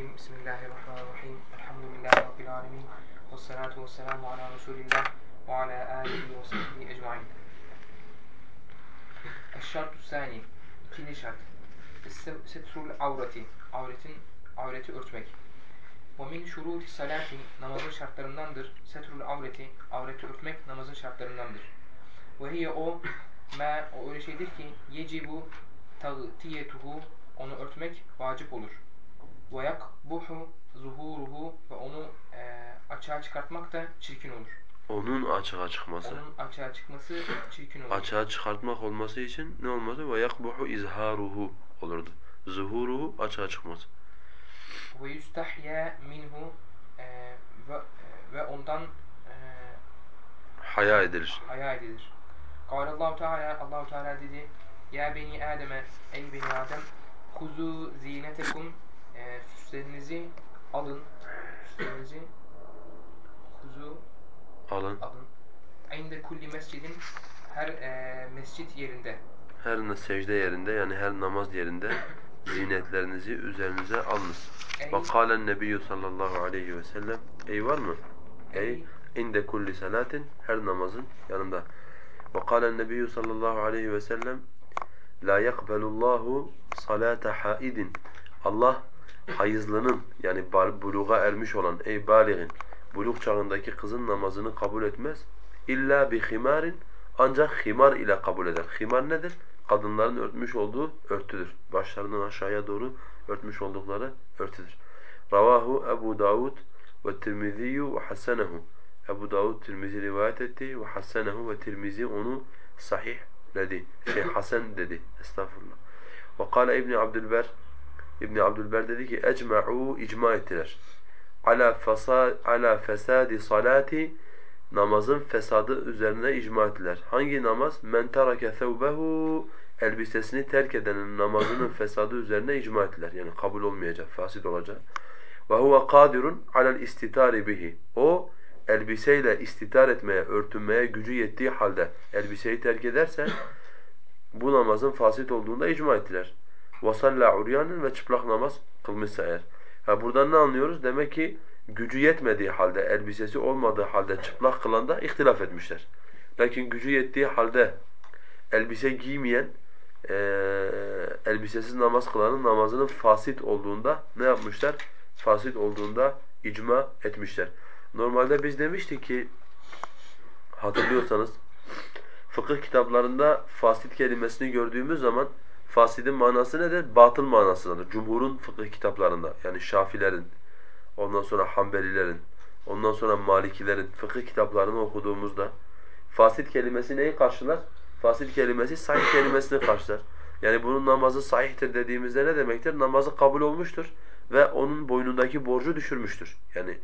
Euzubillahimineşşeytanirracim. Bismillahirrahmanirrahim. Elhamdülillahi Rabbil alemin. Ve salatu ve selamu ala Resulillah ve ala alihi ve sahbihi ecmain. Eşşartu sani. İkinci şart. Setrul avreti. Avretin, avreti örtmek. Ve min şuruti salati. Namazın şartlarındandır. Setrul avreti. Avreti örtmek namazın şartlarındandır. Ve hiye o ma o öyle şeydir ki yecibu tağtiyetuhu onu örtmek vacip olur. Ve yakbuhu zuhuruhu ve onu e, açığa çıkartmak da çirkin olur. Onun açığa çıkması. Onun açığa çıkması çirkin olur. Açığa çıkartmak olması için ne olmalı? Ve yakbuhu izharuhu olurdu. Zuhuruhu açığa çıkması. Ve yustahya minhu e, ve, e, ve ondan e, haya edilir. Haya edilir. Allahu Teala Allahu Teala dedi: "Ya beni Adem'e ey beni Adem huzu zinetekum e, süslerinizi alın. Süslerinizi huzu alın. alın. İnde kulli mescidin her e, mescit yerinde. Her secde yerinde yani her namaz yerinde zinetlerinizi üzerinize alınız. Ve kâlen nebiyyü sallallahu aleyhi ve sellem Ey var mı? Ey inde kulli salatin her namazın yanında. Ve kâlen nebiyyü sallallahu aleyhi ve sellem La yakbelullahu salate haidin. Allah hayızlının yani buluğa ermiş olan ey baligin buluk çağındaki kızın namazını kabul etmez. İlla bi himarin ancak himar ile kabul eder. Himar nedir? Kadınların örtmüş olduğu örtüdür. Başlarının aşağıya doğru örtmüş oldukları örtüdür. Ravahu Ebu Davud ve Tirmizi ve hasenehu. Ebu Davud Tirmizi rivayet etti ve hasenehu ve Tirmizi onu sahih dedi. Şey hasen dedi. Estağfurullah. Ve kâle İbni Abdülber İbn Abdülber dedi ki ecma'u icma ettiler. Ala fasad ala fesadi salati namazın fesadı üzerine icma ettiler. Hangi namaz? Men terake thawbehu elbisesini terk edenin namazının fesadı üzerine icma ettiler. Yani kabul olmayacak, fasit olacak. Ve huve kadirun alel istitari bihi. O elbiseyle istitar etmeye, örtünmeye gücü yettiği halde elbiseyi terk ederse bu namazın fasit olduğunda icma ettiler. وَصَلَّى عُرْيَانٍ ve çıplak namaz kılmışsa eğer. Ha buradan ne anlıyoruz? Demek ki gücü yetmediği halde, elbisesi olmadığı halde çıplak kılanda ihtilaf etmişler. Lakin gücü yettiği halde elbise giymeyen, e, elbisesiz namaz kılanın namazının fasit olduğunda ne yapmışlar? Fasit olduğunda icma etmişler. Normalde biz demiştik ki hatırlıyorsanız fıkıh kitaplarında fasit kelimesini gördüğümüz zaman fasidin manası nedir? Batıl manasındadır. Cumhurun fıkıh kitaplarında yani Şafilerin, ondan sonra Hanbelilerin, ondan sonra Malikilerin fıkıh kitaplarını okuduğumuzda fasit kelimesi neyi karşılar? Fasit kelimesi sahih kelimesini karşılar. Yani bunun namazı sahihtir dediğimizde ne demektir? Namazı kabul olmuştur ve onun boynundaki borcu düşürmüştür. Yani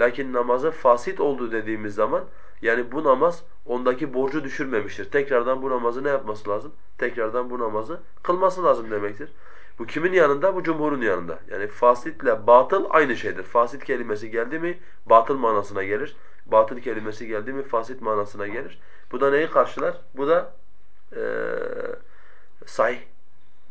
Lakin namazın fasit olduğu dediğimiz zaman yani bu namaz ondaki borcu düşürmemiştir. Tekrardan bu namazı ne yapması lazım? Tekrardan bu namazı kılması lazım demektir. Bu kimin yanında? Bu cumhurun yanında. Yani fasitle batıl aynı şeydir. Fasit kelimesi geldi mi batıl manasına gelir. Batıl kelimesi geldi mi fasit manasına gelir. Bu da neyi karşılar? Bu da ee, sahih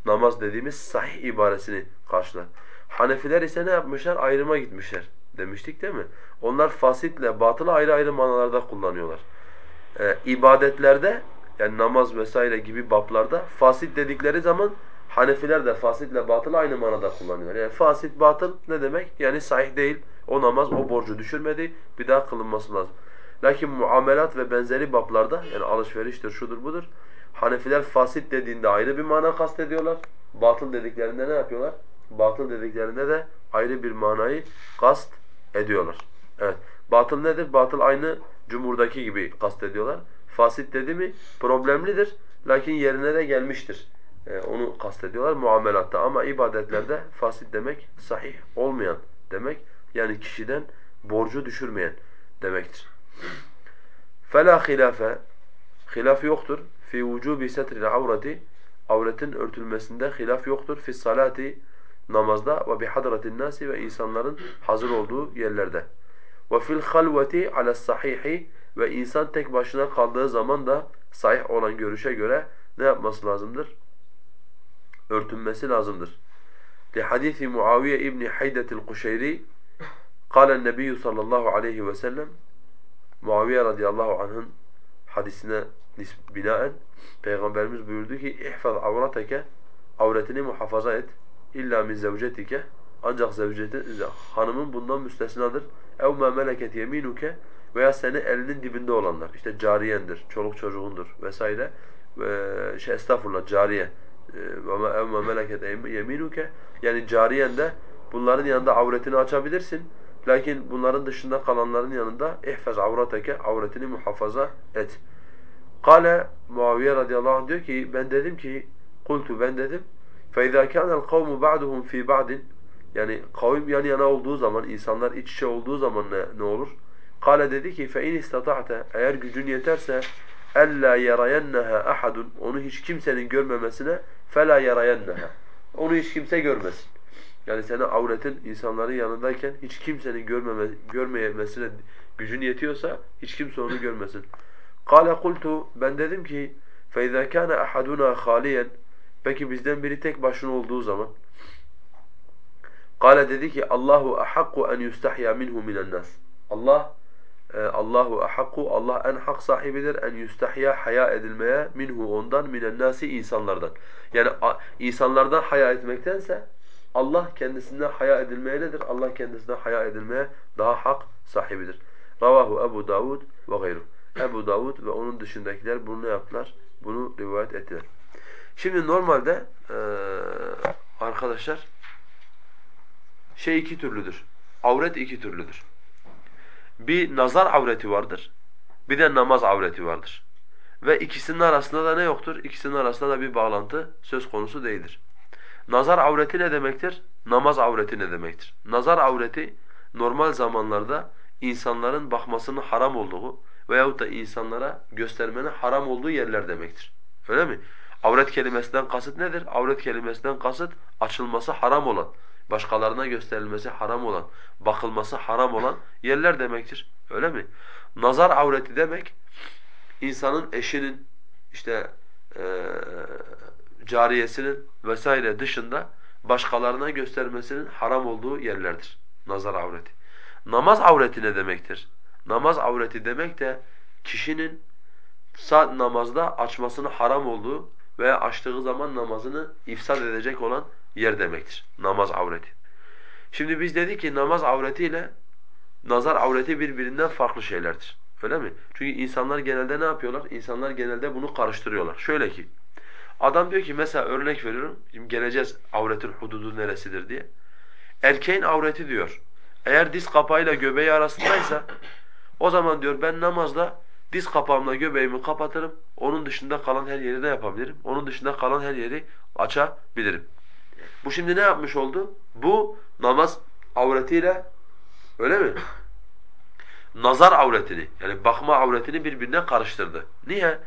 namaz dediğimiz sahih ibaresini karşılar. Hanefiler ise ne yapmışlar? Ayrıma gitmişler demiştik değil mi? Onlar fasitle batılı ayrı ayrı manalarda kullanıyorlar. Ee, ibadetlerde yani namaz vesaire gibi bablarda fasit dedikleri zaman Hanefiler de fasitle batılı aynı manada kullanıyorlar. Yani fasit batıl ne demek? Yani sahih değil. O namaz o borcu düşürmedi. Bir daha kılınması lazım. Lakin muamelat ve benzeri bablarda yani alışveriştir, şudur budur. Hanefiler fasit dediğinde ayrı bir mana kastediyorlar. Batıl dediklerinde ne yapıyorlar? Batıl dediklerinde de ayrı bir manayı kast ediyorlar. Evet. Batıl nedir? Batıl aynı cumhurdaki gibi kastediyorlar. Fasit dedi mi problemlidir. Lakin yerine de gelmiştir. Ee, onu kastediyorlar muamelatta. Ama ibadetlerde fasit demek sahih olmayan demek. Yani kişiden borcu düşürmeyen demektir. فَلَا خِلَافَ Hilaf yoktur. fi vücubi setril avreti avretin örtülmesinde hilaf yoktur. Fi salati namazda ve bihadratin nasi ve insanların hazır olduğu yerlerde. Ve fil halveti ala sahihi ve insan tek başına kaldığı zaman da sahih olan görüşe göre ne yapması lazımdır? Örtünmesi lazımdır. لحديث معاوية ابن حيدة القشيري قال النبي صلى الله عليه وسلم Muaviye radıyallahu anh'ın hadisine binaen Peygamberimiz buyurdu ki ihfaz avrateke avretini muhafaza et illa min zevcetike ancak zevceti, hanımın bundan müstesnadır. ev ma meleket yeminuke veya seni elinin dibinde olanlar işte cariyendir, çoluk çocuğundur vesaire ve şey estağfurullah cariye ve ev ma meleket yeminuke yani cariyen de bunların yanında avretini açabilirsin. Lakin bunların dışında kalanların yanında ihfaz avrateke avretini muhafaza et. Kale Muaviye radıyallahu anh diyor ki ben dedim ki kultu ben dedim فَاِذَا كَانَ الْقَوْمُ بَعْدُهُمْ ف۪ي بَعْدٍ Yani kavim yan yana olduğu zaman, insanlar iç içe olduğu zaman ne, ne olur? Kale dedi ki فَاِنْ اِسْتَطَعْتَ Eğer gücün yeterse اَلَّا يَرَيَنَّهَا اَحَدٌ Onu hiç kimsenin görmemesine فَلَا يَرَيَنَّهَا Onu hiç kimse görmesin. Yani senin avretin insanların yanındayken hiç kimsenin görmeme, görmeyemesine gücün yetiyorsa hiç kimse onu görmesin. Kale kultu ben dedim ki فَاِذَا كَانَ أَحَدُنَا خَالِيًا Peki bizden biri tek başına olduğu zaman Kale dedi ki Allahu ahakku en yustahya minhu minen nas. Allah e, Allahu ahakku Allah en hak sahibidir en yustahya haya edilmeye minhu ondan minen nasi insanlardan. Yani insanlardan haya etmektense Allah kendisinden haya edilmeye nedir? Allah kendisinden haya edilmeye daha hak sahibidir. Ravahu Ebu Davud ve gayru. Ebu Davud ve onun dışındakiler bunu yaptılar? Bunu rivayet ettiler. Şimdi normalde ee, arkadaşlar şey iki türlüdür. Avret iki türlüdür. Bir nazar avreti vardır. Bir de namaz avreti vardır. Ve ikisinin arasında da ne yoktur? İkisinin arasında da bir bağlantı söz konusu değildir. Nazar avreti ne demektir? Namaz avreti ne demektir? Nazar avreti normal zamanlarda insanların bakmasının haram olduğu veyahut da insanlara göstermenin haram olduğu yerler demektir. Öyle mi? Avret kelimesinden kasıt nedir? Avret kelimesinden kasıt açılması haram olan, başkalarına gösterilmesi haram olan, bakılması haram olan yerler demektir. Öyle mi? Nazar avreti demek insanın eşinin işte e, cariyesinin vesaire dışında başkalarına göstermesinin haram olduğu yerlerdir. Nazar avreti. Namaz avreti ne demektir? Namaz avreti demek de kişinin saat namazda açmasının haram olduğu veya açtığı zaman namazını ifsad edecek olan yer demektir. Namaz avreti. Şimdi biz dedik ki namaz avretiyle nazar avreti birbirinden farklı şeylerdir. Öyle mi? Çünkü insanlar genelde ne yapıyorlar? İnsanlar genelde bunu karıştırıyorlar. Şöyle ki, adam diyor ki mesela örnek veriyorum, şimdi geleceğiz avretin hududu neresidir diye. Erkeğin avreti diyor, eğer diz kapağıyla göbeği arasındaysa, o zaman diyor ben namazda diz kapağımla göbeğimi kapatırım, onun dışında kalan her yeri de yapabilirim. Onun dışında kalan her yeri açabilirim. Bu şimdi ne yapmış oldu? Bu namaz avretiyle öyle mi? Nazar avretini yani bakma avretini birbirine karıştırdı. Niye?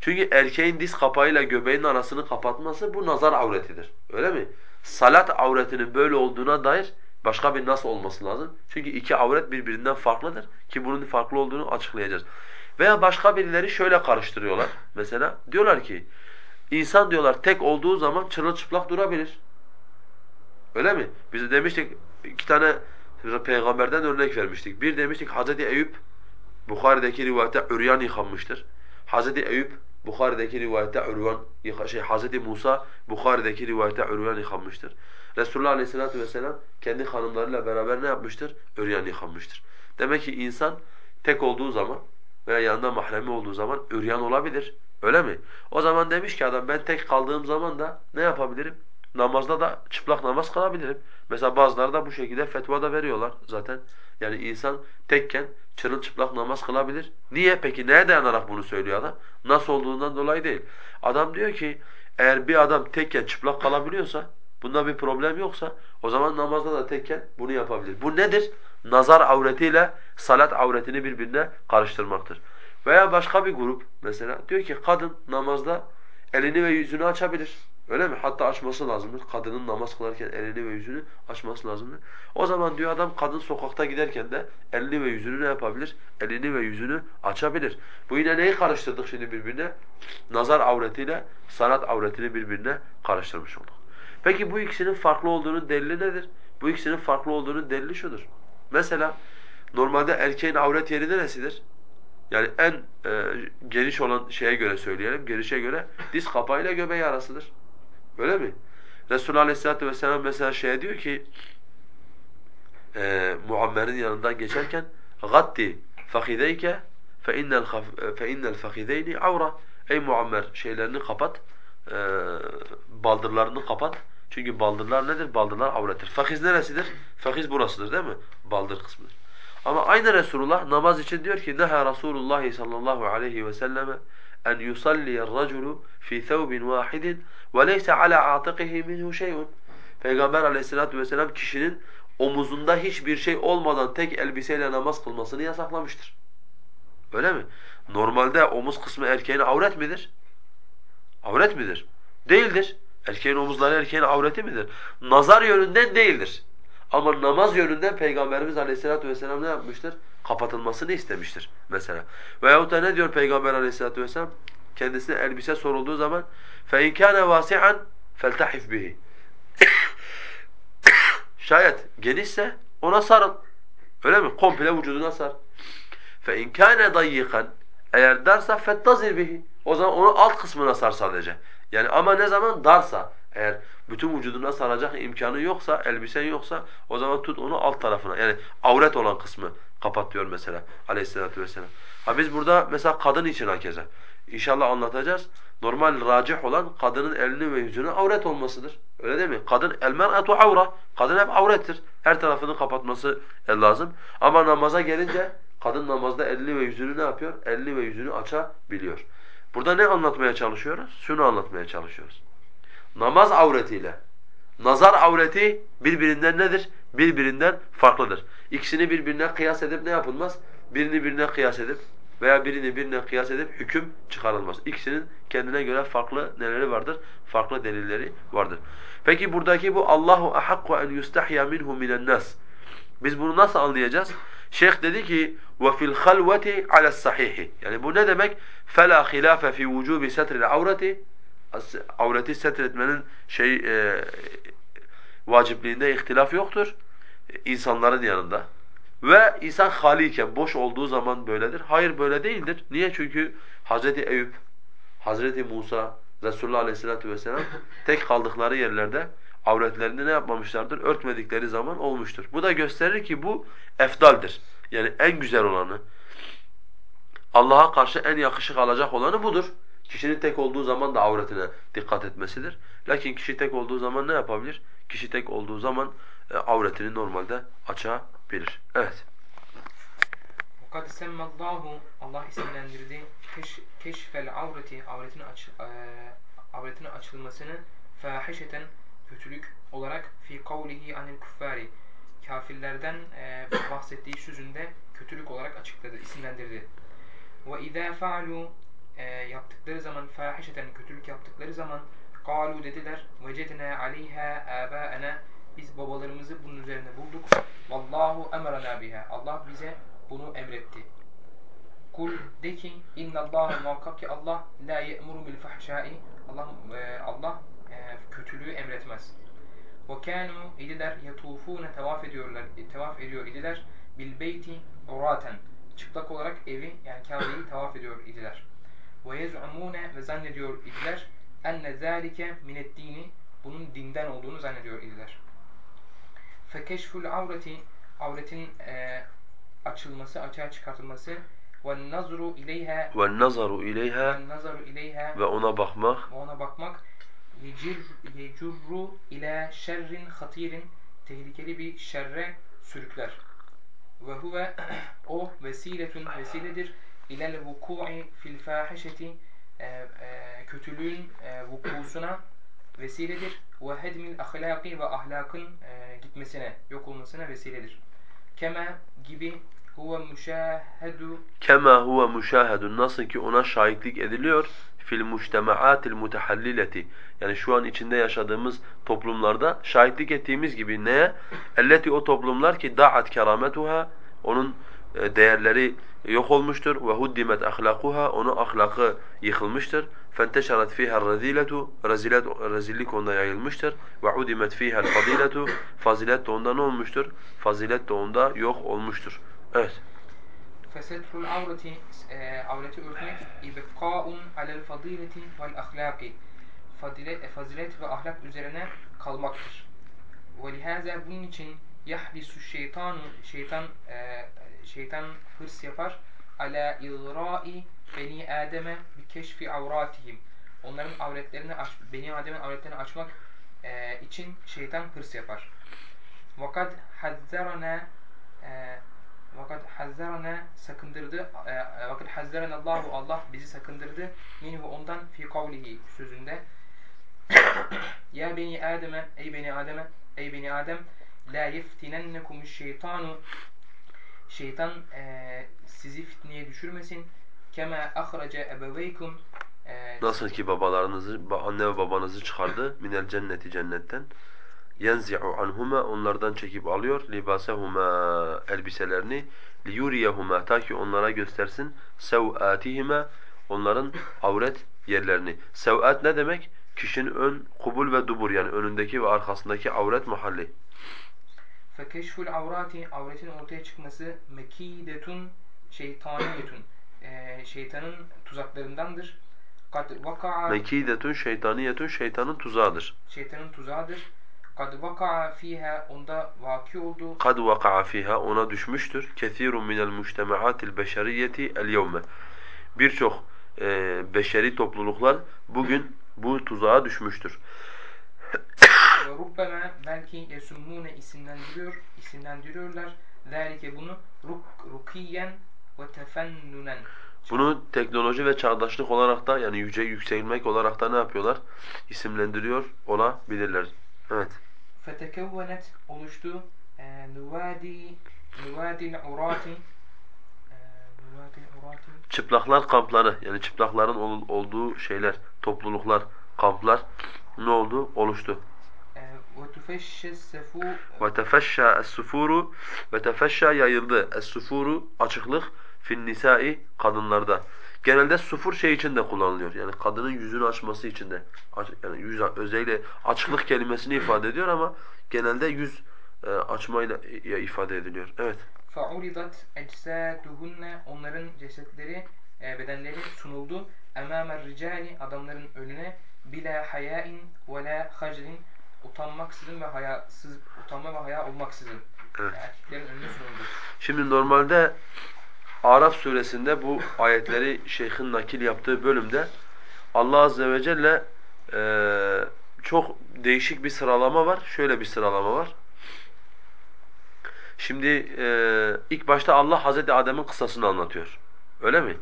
Çünkü erkeğin diz kapağıyla göbeğin arasını kapatması bu nazar avretidir. Öyle mi? Salat avretinin böyle olduğuna dair başka bir nas olması lazım. Çünkü iki avret birbirinden farklıdır ki bunun farklı olduğunu açıklayacağız. Veya başka birileri şöyle karıştırıyorlar. Mesela diyorlar ki insan diyorlar tek olduğu zaman çırılçıplak durabilir. Öyle mi? Biz demiştik iki tane peygamberden örnek vermiştik. Bir demiştik Hazreti Eyüp Bukhari'deki rivayette üryan yıkanmıştır. Hazreti Eyüp Bukhari'deki rivayette üryan şey Hazreti Musa Bukhari'deki rivayette üryan yıkanmıştır. Resulullah Aleyhisselatü vesselam kendi hanımlarıyla beraber ne yapmıştır? Üryan yıkanmıştır. Demek ki insan tek olduğu zaman veya yanında mahremi olduğu zaman üryan olabilir. Öyle mi? O zaman demiş ki adam ben tek kaldığım zaman da ne yapabilirim? Namazda da çıplak namaz kılabilirim. Mesela bazıları da bu şekilde fetva da veriyorlar zaten. Yani insan tekken çırılçıplak namaz kılabilir. Niye peki? Neye dayanarak bunu söylüyor adam? Nasıl olduğundan dolayı değil. Adam diyor ki eğer bir adam tekken çıplak kalabiliyorsa, bunda bir problem yoksa o zaman namazda da tekken bunu yapabilir. Bu nedir? Nazar avretiyle salat avretini birbirine karıştırmaktır. Veya başka bir grup mesela diyor ki kadın namazda elini ve yüzünü açabilir. Öyle mi? Hatta açması lazımdır. Kadının namaz kılarken elini ve yüzünü açması lazımdır. O zaman diyor adam kadın sokakta giderken de elini ve yüzünü ne yapabilir? Elini ve yüzünü açabilir. Bu yine neyi karıştırdık şimdi birbirine? Nazar avretiyle sanat avretini birbirine karıştırmış olduk. Peki bu ikisinin farklı olduğunu delili nedir? Bu ikisinin farklı olduğunu delili şudur. Mesela normalde erkeğin avret yeri neresidir? Yani en e, geniş olan şeye göre söyleyelim, genişe göre diz kapağıyla göbeği arasıdır. Öyle mi? Resulullah Aleyhisselatü Vesselam mesela şeye diyor ki e, Muammer'in yanından geçerken "Gatti fakideyke fe innel fe innel fakideyni avra." Ey Muammer şeylerini kapat. E, baldırlarını kapat. Çünkü baldırlar nedir? Baldırlar avrettir. Fakiz neresidir? Fakiz burasıdır değil mi? Baldır kısmıdır. Ama aynı Resulullah namaz için diyor ki neha Rasulullah sallallahu aleyhi ve selleme en yusalliyer raculu fi thawbin vahidin ve leysa ala atiqihi minhu şey'un. Peygamber aleyhissalatu vesselam kişinin omuzunda hiçbir şey olmadan tek elbiseyle namaz kılmasını yasaklamıştır. Öyle mi? Normalde omuz kısmı erkeğin avret midir? Avret midir? Değildir. Erkeğin omuzları erkeğin avreti midir? Nazar yönünden değildir. Ama namaz yönünden Peygamberimiz Aleyhisselatü vesselam ne yapmıştır? Kapatılmasını istemiştir mesela. Veyahut da ne diyor Peygamber Aleyhisselatü vesselam? Kendisine elbise sorulduğu zaman فَاِنْ كَانَ وَاسِعًا فَالْتَحِفْ بِهِ Şayet genişse ona sarıl. Öyle mi? Komple vücuduna sar. فَاِنْ كَانَ ضَيِّقًا Eğer darsa فَاتَّزِرْ بِهِ O zaman onu alt kısmına sar sadece. Yani ama ne zaman? Darsa. Eğer bütün vücuduna saracak imkanı yoksa, elbisen yoksa o zaman tut onu alt tarafına. Yani avret olan kısmı kapat diyor mesela aleyhissalatu vesselam. Ha biz burada mesela kadın için hakeza. İnşallah anlatacağız. Normal racih olan kadının elini ve yüzünün avret olmasıdır. Öyle değil mi? Kadın el mer'atu avra. Kadın hep avrettir. Her tarafını kapatması lazım. Ama namaza gelince kadın namazda elini ve yüzünü ne yapıyor? Elini ve yüzünü açabiliyor. Burada ne anlatmaya çalışıyoruz? Şunu anlatmaya çalışıyoruz. Namaz avretiyle nazar avreti birbirinden nedir? Birbirinden farklıdır. İkisini birbirine kıyas edip ne yapılmaz? Birini birine kıyas edip veya birini birine kıyas edip hüküm çıkarılmaz. İkisinin kendine göre farklı neleri vardır? Farklı delilleri vardır. Peki buradaki bu Allahu ahakku en yustahya minhu minen nas. Biz bunu nasıl anlayacağız? Şeyh dedi ki ve fil halveti ala sahihi. Yani bu ne demek? Fela hilafe fi vucubi setril avreti. Avreti setretmenin şey e, vacipliğinde ihtilaf yoktur insanların yanında. Ve insan haliyken, boş olduğu zaman böyledir. Hayır böyle değildir. Niye? Çünkü Hazreti Eyüp, Hazreti Musa, Resulullah Aleyhisselatü Vesselam tek kaldıkları yerlerde avretlerini ne yapmamışlardır? Örtmedikleri zaman olmuştur. Bu da gösterir ki bu efdaldir. Yani en güzel olanı, Allah'a karşı en yakışık alacak olanı budur. Kişinin tek olduğu zaman da avretine dikkat etmesidir. Lakin kişi tek olduğu zaman ne yapabilir? Kişi tek olduğu zaman e, avretini normalde açabilir. Evet. وَقَدْ سَمَّ اللّٰهُ Allah isimlendirdi keş, keşfel avreti, avretin, aç, e, avretin açılmasını fahişeten kötülük olarak fi kavlihi anil kuffari kafirlerden e, bahsettiği sözünde kötülük olarak açıkladı, isimlendirdi. Ve izâ fa'alû e, yaptıkları zaman fahişeten kötülük yaptıkları zaman kalu dediler vecedna aleyha âbâena biz babalarımızı bunun üzerine bulduk. Vallahu emrana biha. Allah bize bunu emretti. Kul de ki innallaha muhakkak ki Allah la ye'muru bil fahşai. Allah e, Allah e, kötülüğü emretmez. Ve kanu idiler yatufune tavaf ediyorlar. Tavaf ediyor idiler bil beyti uraten. Çıplak olarak evi yani Kabe'yi tavaf ediyor idiler. Ve yez'umune ve zannediyor idiler enne zâlike mineddini bunun dinden olduğunu zannediyor idiler. Fekeşful avreti avretin e, açılması, açığa çıkartılması ve nazru ileyha ve nazaru ileyha ve nazaru ileyha ve ona bakmak ve ona bakmak yecir yecurru ila şerrin hatirin tehlikeli bir şerre sürükler. Ve huve o vesiletun vesiledir ilel vuku'i fil fahişeti e, e, kötülüğün e, vukusuna vesiledir. Ve hedmil ahlaki ve ahlakın e, gitmesine, yok olmasına vesiledir. Kema gibi huve müşahedu kema huve müşahedun nasıl ki ona şahitlik ediliyor fil mujtemaatil mutahallileti yani şu an içinde yaşadığımız toplumlarda şahitlik ettiğimiz gibi neye? Elleti o toplumlar ki da'at kerametuha onun e, değerleri yok olmuştur. Ve huddimet ahlakuha onu ahlakı yıkılmıştır. Fenteşarat fiha raziletu rezilet rezillik onda yayılmıştır. Udimet fiha fadiletu fazilet de onda ne olmuştur? Fazilet de onda yok olmuştur. Evet. Fesetrul avreti avreti örtmek ibqa'un alel fadileti vel ahlaki fazilet, fazilet ve ahlak üzerine kalmaktır. Ve lihaza bunun için yahbisu şeytanu şeytan e, şeytan hırs yapar ala igra'i beni Adem'e bi keşfi avratihim. Onların avretlerini aç, beni Adem'in avretlerini açmak e, için şeytan hırs yapar. Vakat hazzarana e, vakat hazzarana sakındırdı. E, vakat hazzarana Allahu Allah bizi sakındırdı. Minhu ondan fi kavlihi sözünde. Ya beni Adem'e ey beni Adem'e ey beni Adem la yeftinennekum şeytanu. Şeytan e, sizi fitneye düşürmesin. Kema ahraca ebeveykum. E, Nasıl ki babalarınızı, anne ve babanızı çıkardı. Minel cenneti cennetten. Yenzi'u anhuma onlardan çekip alıyor libasehuma elbiselerini liyuriyehuma ta ki onlara göstersin sev'atihima onların avret yerlerini. Sev'at ne demek? Kişinin ön, kubul ve dubur yani önündeki ve arkasındaki avret mahalli. Fekeşful avrati avretin ortaya çıkması mekidetun şeytaniyetun e, şeytanın tuzaklarındandır. Kad vaka'a Mekidetun şeytaniyetun şeytanın tuzağıdır. şeytanın tuzağıdır. Kad vaka'a fiha onda vaki oldu. kad vaka'a fiha ona düşmüştür. Kesirun minel mujtema'atil beşeriyeti el yevme. Birçok e, beşeri topluluklar bugün bu tuzağa düşmüştür. Ve belki yesummune isimlendiriyor, isimlendiriyorlar. Zalike bunu ruk, rukiyen ve tefennunen. Bunu teknoloji ve çağdaşlık olarak da yani yüce yükselmek olarak da ne yapıyorlar? İsimlendiriyor olabilirler. Evet. Fetekevvenet oluştu e, nuvadi nuvadil urati e, nuvadil urati Çıplaklar kampları yani çıplakların ol- olduğu şeyler, topluluklar, kamplar ne oldu? Oluştu. ve tefeşşâ es-sufuru ve tefeşşâ yayıldı. Es-sufuru açıklık fin nisai kadınlarda. Genelde sufur şey için de kullanılıyor. Yani kadının yüzünü açması için de. Yani yüz özellikle açıklık kelimesini ifade ediyor ama genelde yüz e, açmayla i- ifade ediliyor. Evet. Fa'uridat ecsaduhunne onların cesetleri, e, bedenleri sunuldu. Emâmer ricali adamların önüne bila hayain ve la hacrin utanmaksızın ve hayasız utanma ve haya olmaksızın Evet. erkeklerin önüne sunuldu. Şimdi normalde Araf suresinde bu ayetleri şeyhin nakil yaptığı bölümde Allah azze ve celle e, çok değişik bir sıralama var. Şöyle bir sıralama var. Şimdi e, ilk başta Allah Hazreti Adem'in kıssasını anlatıyor. Öyle mi?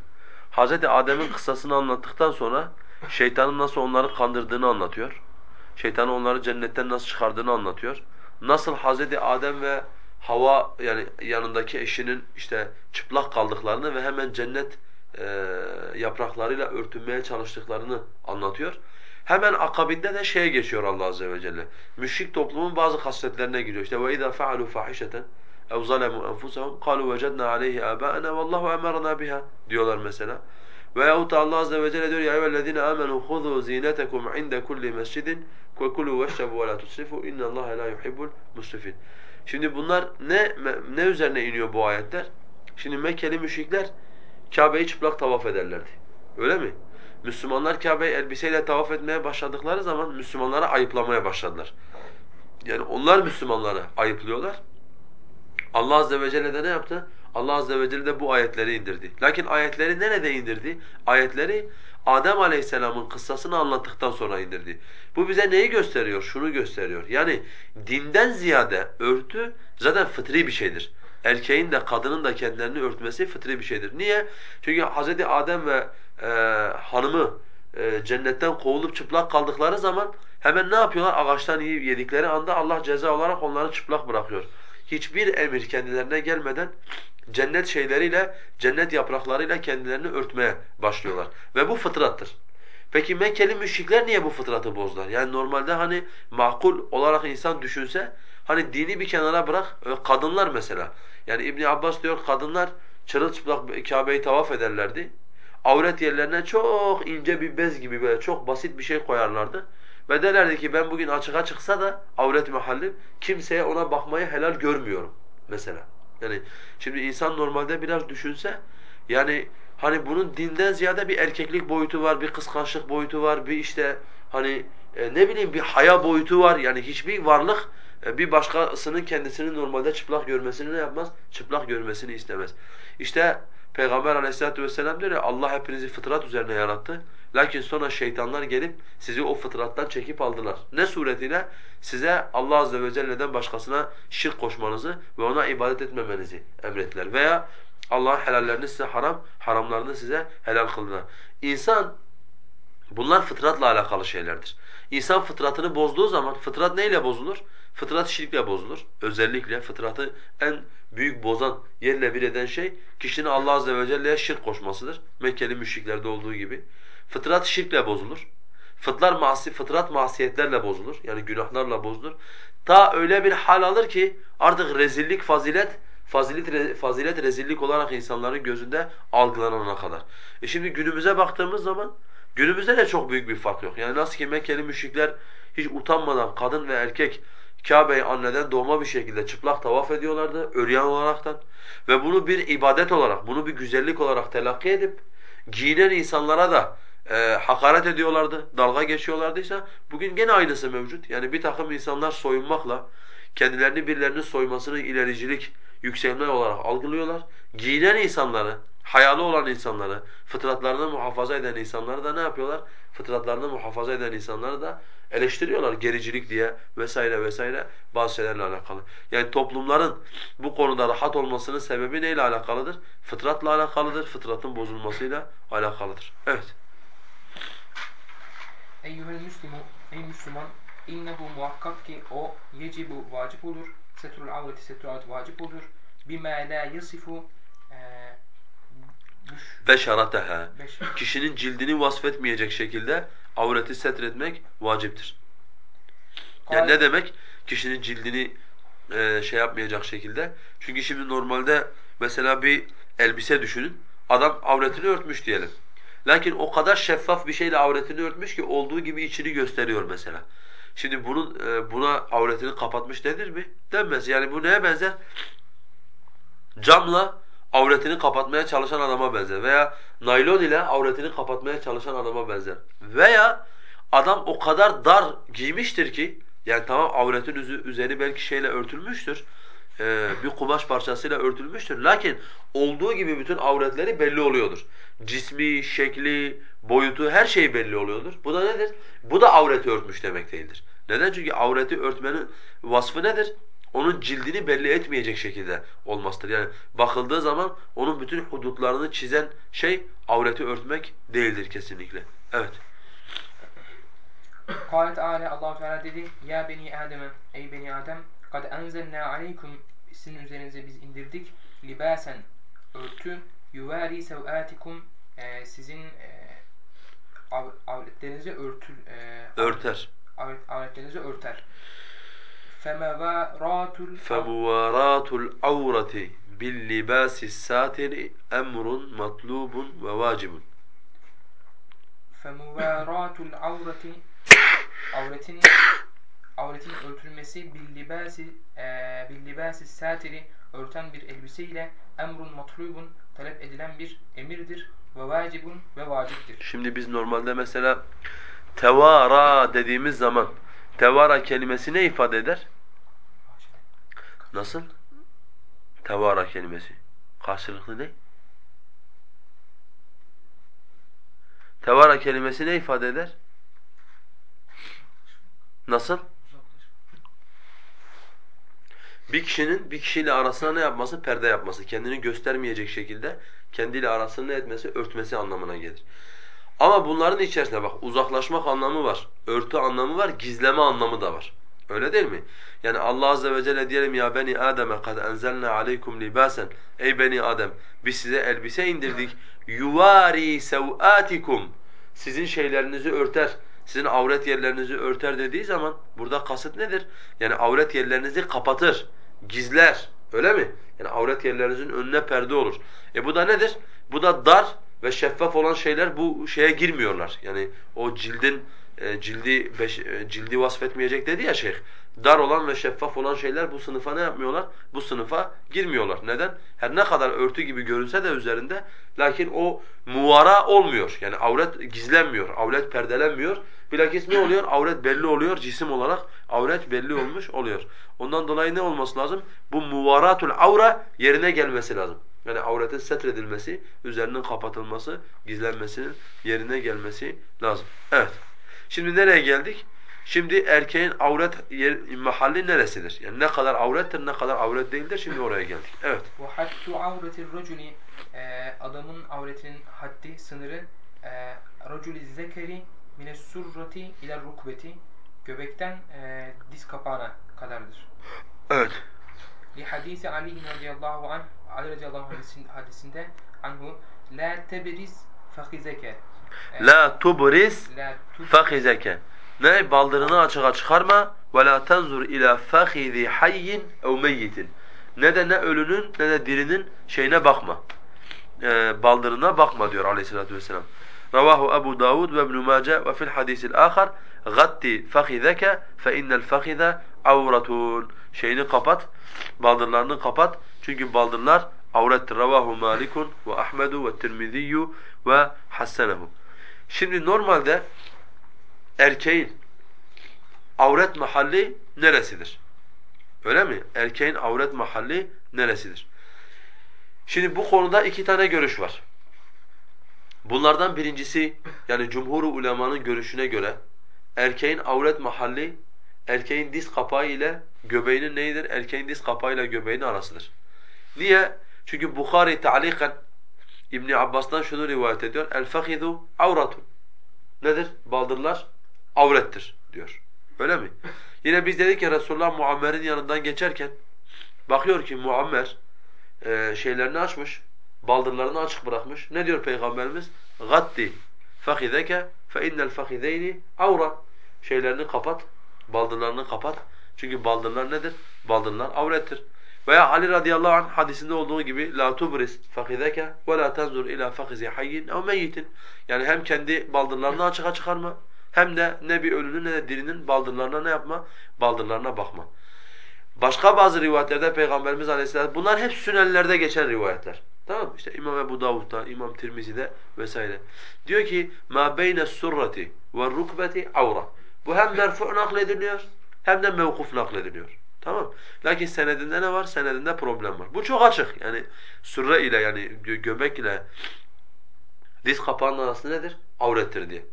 Hazreti Adem'in kıssasını anlattıktan sonra şeytanın nasıl onları kandırdığını anlatıyor. Şeytanın onları cennetten nasıl çıkardığını anlatıyor. Nasıl Hazreti Adem ve Hava yani yanındaki eşinin işte çıplak kaldıklarını ve hemen cennet e, yapraklarıyla örtünmeye çalıştıklarını anlatıyor. Hemen akabinde de şeye geçiyor Allah azze ve celle. Müşrik toplumun bazı hasletlerine giriyor. İşte ve iza faalu fahişeten ev zalemu enfusahum qalu vecedna aleyhi abaana vallahu emarna biha diyorlar mesela. Veyahut da Allah azze ve celle diyor ya eyyühellezine amenu huzu zinetekum inde kulli mescidin ve kulu veşrebu ve la tusrifu innallaha la yuhibbul musrifin. Şimdi bunlar ne ne üzerine iniyor bu ayetler? Şimdi Mekkeli müşrikler Kabe'yi çıplak tavaf ederlerdi. Öyle mi? Müslümanlar Kabe'yi elbiseyle tavaf etmeye başladıkları zaman Müslümanlara ayıplamaya başladılar. Yani onlar Müslümanları ayıplıyorlar. Allah azze ve celle de ne yaptı? Allah azze ve celle de bu ayetleri indirdi. Lakin ayetleri nerede indirdi? Ayetleri Adem Aleyhisselam'ın kıssasını anlattıktan sonra indirdi. Bu bize neyi gösteriyor? Şunu gösteriyor. Yani dinden ziyade örtü zaten fıtri bir şeydir. Erkeğin de kadının da kendilerini örtmesi fıtri bir şeydir. Niye? Çünkü Hz. Adem ve e, hanımı e, cennetten kovulup çıplak kaldıkları zaman hemen ne yapıyorlar? Ağaçtan yiyip yedikleri anda Allah ceza olarak onları çıplak bırakıyor. Hiçbir emir kendilerine gelmeden cennet şeyleriyle, cennet yapraklarıyla kendilerini örtmeye başlıyorlar. Ve bu fıtrattır. Peki Mekkeli müşrikler niye bu fıtratı bozdular? Yani normalde hani makul olarak insan düşünse hani dini bir kenara bırak kadınlar mesela. Yani İbn Abbas diyor kadınlar çırılçıplak Kabe'yi tavaf ederlerdi. Avret yerlerine çok ince bir bez gibi böyle çok basit bir şey koyarlardı. Ve derlerdi ki ben bugün açığa çıksa da avret mahallim kimseye ona bakmayı helal görmüyorum mesela. Yani şimdi insan normalde biraz düşünse yani hani bunun dinden ziyade bir erkeklik boyutu var, bir kıskançlık boyutu var, bir işte hani e, ne bileyim bir haya boyutu var. Yani hiçbir varlık e, bir başkasının kendisini normalde çıplak görmesini ne yapmaz? Çıplak görmesini istemez. İşte Peygamber aleyhissalatu vesselam diyor ya Allah hepinizi fıtrat üzerine yarattı. Lakin sonra şeytanlar gelip sizi o fıtrattan çekip aldılar. Ne suretiyle? Size Allah azze ve celle'den başkasına şirk koşmanızı ve ona ibadet etmemenizi emrettiler. Veya Allah'ın helallerini size haram, haramlarını size helal kıldılar. İnsan bunlar fıtratla alakalı şeylerdir. İnsan fıtratını bozduğu zaman fıtrat neyle bozulur? Fıtrat şirkle bozulur. Özellikle fıtratı en büyük bozan, yerle bir eden şey kişinin Allah azze ve celle'ye şirk koşmasıdır. Mekkeli müşriklerde olduğu gibi. Fıtrat şirkle bozulur. Fıtlar masi, fıtrat masiyetlerle bozulur. Yani günahlarla bozulur. Ta öyle bir hal alır ki artık rezillik fazilet, fazilet, fazilet rezillik olarak insanların gözünde algılanana kadar. E şimdi günümüze baktığımız zaman günümüzde de çok büyük bir fark yok. Yani nasıl ki Mekkeli müşrikler hiç utanmadan kadın ve erkek Kabe'yi anneden doğma bir şekilde çıplak tavaf ediyorlardı, öryan olaraktan. Ve bunu bir ibadet olarak, bunu bir güzellik olarak telakki edip, giyinen insanlara da e, hakaret ediyorlardı, dalga geçiyorlardıysa, bugün gene aynısı mevcut. Yani bir takım insanlar soyunmakla, kendilerini birilerinin soymasını ilericilik, yükselme olarak algılıyorlar. Giyinen insanları, hayalı olan insanları, fıtratlarını muhafaza eden insanları da ne yapıyorlar? Fıtratlarını muhafaza eden insanları da eleştiriyorlar gericilik diye vesaire vesaire bazı şeylerle alakalı. Yani toplumların bu konuda rahat olmasının sebebi neyle alakalıdır? Fıtratla alakalıdır, fıtratın bozulmasıyla alakalıdır. Evet. Eyyühel müslimu, ey Müslüman, innehu muhakkak ki o yecibu vacip olur, setrul avreti setrul avret vacip olur, bima la yasifu e, beşarateha. Kişinin cildini vasfetmeyecek şekilde avreti setretmek vaciptir. Yani ne demek? Kişinin cildini e, şey yapmayacak şekilde. Çünkü şimdi normalde mesela bir elbise düşünün. Adam avretini örtmüş diyelim. Lakin o kadar şeffaf bir şeyle avretini örtmüş ki olduğu gibi içini gösteriyor mesela. Şimdi bunun e, buna avretini kapatmış denir mi? Denmez. Yani bu neye benzer? Camla avretini kapatmaya çalışan adama benzer veya naylon ile avretini kapatmaya çalışan adama benzer. Veya adam o kadar dar giymiştir ki yani tamam avretin üzeri belki şeyle örtülmüştür. E, bir kumaş parçasıyla örtülmüştür. Lakin olduğu gibi bütün avretleri belli oluyordur. Cismi, şekli, boyutu her şey belli oluyordur. Bu da nedir? Bu da avreti örtmüş demek değildir. Neden? Çünkü avreti örtmenin vasfı nedir? onun cildini belli etmeyecek şekilde olmasıdır. Yani bakıldığı zaman onun bütün hudutlarını çizen şey avreti örtmek değildir kesinlikle. Evet. Kâle Teâlâ Allah Teala dedi: Ya beni Adem, ey beni Adem, kad enzelna aleykum sizin üzerinize biz indirdik. libasen örtü. yuvari sevatikum e, sizin e, av, avretlerinizi örtü e, örter. avret, avretlerinizi örter. femevaratul femevaratul avreti bil libasi satiri emrun matlubun ve vacibun femevaratul avreti avretin avretin örtülmesi billibasi e, billibasi satiri örten bir elbise ile emrun matlubun talep edilen bir emirdir ve vacibun ve vaciptir. Şimdi biz normalde mesela tevara dediğimiz zaman tevara kelimesi ne ifade eder? Nasıl? Tevara kelimesi. Karşılıklı ne? Tevara kelimesi ne ifade eder? Nasıl? Bir kişinin bir kişiyle arasına ne yapması? Perde yapması. Kendini göstermeyecek şekilde kendiyle arasını ne etmesi? Örtmesi anlamına gelir. Ama bunların içerisinde bak uzaklaşmak anlamı var, örtü anlamı var, gizleme anlamı da var. Öyle değil mi? Yani Allah azze ve celle diyelim ya beni Adem kad enzelna aleykum libasen. Ey beni Adem biz size elbise indirdik. Yuvari sevatikum. Sizin şeylerinizi örter, sizin avret yerlerinizi örter dediği zaman burada kasıt nedir? Yani avret yerlerinizi kapatır, gizler. Öyle mi? Yani avret yerlerinizin önüne perde olur. E bu da nedir? Bu da dar ve şeffaf olan şeyler bu şeye girmiyorlar. Yani o cildin e, cildi beş, e, cildi vasfetmeyecek dedi ya şeyh. Dar olan ve şeffaf olan şeyler bu sınıfa ne yapmıyorlar? Bu sınıfa girmiyorlar. Neden? Her ne kadar örtü gibi görünse de üzerinde lakin o muvara olmuyor. Yani avret gizlenmiyor, avret perdelenmiyor. Bilakis ne oluyor? Avret belli oluyor cisim olarak. Avret belli olmuş oluyor. Ondan dolayı ne olması lazım? Bu muvaratul avra yerine gelmesi lazım. Yani avretin setredilmesi, üzerinin kapatılması, gizlenmesinin yerine gelmesi lazım. Evet. Şimdi nereye geldik? Şimdi erkeğin avret yer, mahalli neresidir? Yani ne kadar avrettir, ne kadar avret değildir? Şimdi oraya geldik. Evet. Haddu avretir raculi adamın avretinin haddi, sınırı e, raculi zekeri mine surrati ila rukbeti göbekten e, diz kapağına kadardır. Evet. Li hadisi Ali radıyallahu anh Ali radıyallahu anh hadisinde anhu la tebriz La tubriz la tub fahizeke. Ne? Baldırını açığa çıkarma. Ve la tenzur ila fahizi hayyin ev meyyitin. Ne de ne ölünün ne de dirinin şeyine bakma. Ee, baldırına bakma diyor aleyhissalatu vesselam. Ravahu Ebu Davud ve İbn Mace ve fil hadisil ahar gatti fakhidaka fe innel fakhiza avratun. Şeyini kapat, baldırlarını kapat. Çünkü baldırlar avrettir. Ravahu Malikun ve Ahmedu ve Tirmiziyyu ve hassenehu. Şimdi normalde erkeğin avret mahalli neresidir? Öyle mi? Erkeğin avret mahalli neresidir? Şimdi bu konuda iki tane görüş var. Bunlardan birincisi yani cumhur ulemanın görüşüne göre erkeğin avret mahalli erkeğin diz kapağı ile göbeğinin neyidir? Erkeğin diz kapağı ile göbeğinin arasıdır. Niye? Çünkü Bukhari ta'likan İbn Abbas'tan şunu rivayet ediyor. El fakidu avratun. Nedir? Baldırlar avrettir diyor. Öyle mi? Yine biz dedik ki Resulullah Muammer'in yanından geçerken bakıyor ki Muammer e, şeylerini açmış, baldırlarını açık bırakmış. Ne diyor Peygamberimiz? Gaddi fakideke fe innel fakideyni avra. Şeylerini kapat, baldırlarını kapat. Çünkü baldırlar nedir? Baldırlar avrettir. Veya Ali radıyallahu anh hadisinde olduğu gibi la tubris fakideke ve la tenzur ila fakizi hayyin ev meyyitin. Yani hem kendi baldırlarını açığa çıkarma hem de ne bir ölünün ne de dirinin baldırlarına ne yapma? Baldırlarına bakma. Başka bazı rivayetlerde Peygamberimiz Aleyhisselam bunlar hep sünellerde geçen rivayetler. Tamam? İşte İmam Ebu Davud'da, İmam Tirmizi'de vesaire. Diyor ki ma beyne surrati ve rukbeti avra. Bu hem merfu naklediliyor hem de mevkuf naklediliyor. Tamam? Lakin senedinde ne var? Senedinde problem var. Bu çok açık. Yani sürre ile yani gö göbek ile diz kapağının arası nedir? Avrettir diye.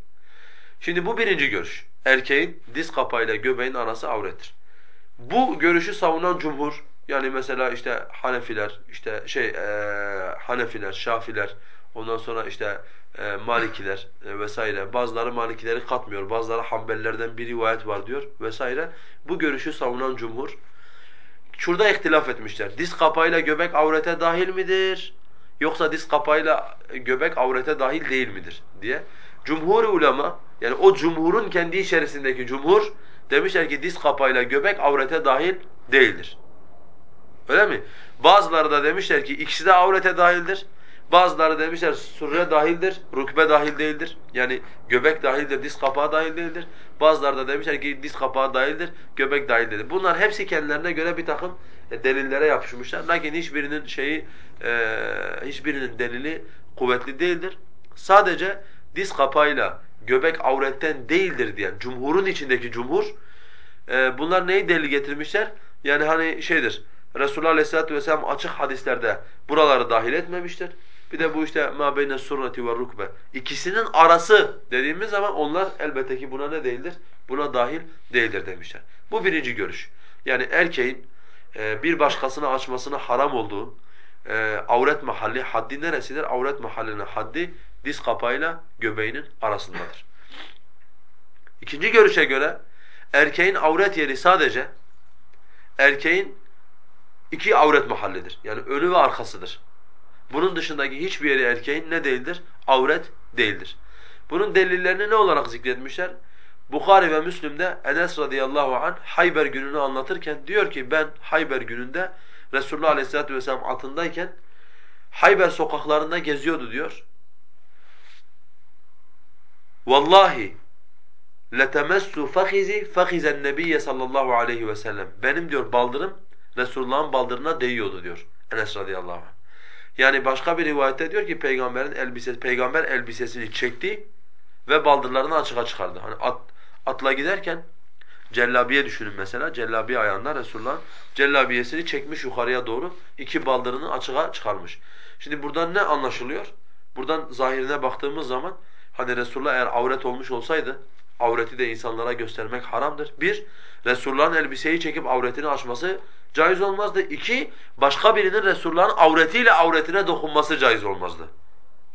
Şimdi bu birinci görüş. Erkeğin diz kapağıyla göbeğin arası avrettir. Bu görüşü savunan cumhur yani mesela işte Hanefiler, işte şey e, Hanefiler, Şafiler, ondan sonra işte e, Malikiler e, vesaire. Bazıları Malikileri katmıyor, bazıları Hanbelilerden bir rivayet var diyor vesaire. Bu görüşü savunan cumhur şurada ihtilaf etmişler. Diz kapağıyla göbek avrete dahil midir? Yoksa diz kapağıyla göbek avrete dahil değil midir diye. Cumhur ulema yani o cumhurun kendi içerisindeki cumhur demişler ki diz kapağıyla göbek avrete dahil değildir. Öyle mi? Bazıları da demişler ki ikisi de avrete dahildir. Bazıları demişler surre dahildir, rukbe dahil değildir. Yani göbek dahildir, diz kapağı dahil değildir. Bazıları da demişler ki diz kapağı dahildir, göbek dahil değildir. Bunlar hepsi kendilerine göre bir takım e, delillere yapışmışlar. Lakin hiçbirinin şeyi, e, hiçbirinin delili kuvvetli değildir. Sadece diz kapağıyla göbek avretten değildir diyen cumhurun içindeki cumhur, e, bunlar neyi delil getirmişler? Yani hani şeydir, Resulullah Aleyhisselatü Vesselam açık hadislerde buraları dahil etmemiştir. Bir de bu işte beyne surrati ve rukbe. İkisinin arası dediğimiz zaman onlar elbette ki buna ne değildir? Buna dahil değildir demişler. Bu birinci görüş. Yani erkeğin e, bir başkasına açmasına haram olduğu e, avret mahalli haddi neresidir? Avret mahallinin haddi diz kapağıyla göbeğinin arasındadır. İkinci görüşe göre erkeğin avret yeri sadece erkeğin iki avret mahallidir. Yani önü ve arkasıdır. Bunun dışındaki hiçbir yeri erkeğin ne değildir? Avret değildir. Bunun delillerini ne olarak zikretmişler? Bukhari ve Müslim'de Enes radıyallahu anh Hayber gününü anlatırken diyor ki ben Hayber gününde Resulullah Aleyhisselatü Vesselam atındayken Hayber sokaklarında geziyordu diyor. Vallahi letemessu fakizi fakizen nebiyye sallallahu aleyhi ve sellem. Benim diyor baldırım Resulullah'ın baldırına değiyordu diyor Enes radıyallahu anh. Yani başka bir rivayette diyor ki peygamberin elbisesi peygamber elbisesini çekti ve baldırlarını açığa çıkardı. Hani at, atla giderken cellabiye düşünün mesela. Cellabiye ayağında Resulullah cellabiyesini çekmiş yukarıya doğru iki baldırını açığa çıkarmış. Şimdi buradan ne anlaşılıyor? Buradan zahirine baktığımız zaman hani Resulullah eğer avret olmuş olsaydı avreti de insanlara göstermek haramdır. Bir, Resulullah'ın elbiseyi çekip avretini açması caiz olmazdı. İki, başka birinin Resulullah'ın avretiyle avretine dokunması caiz olmazdı.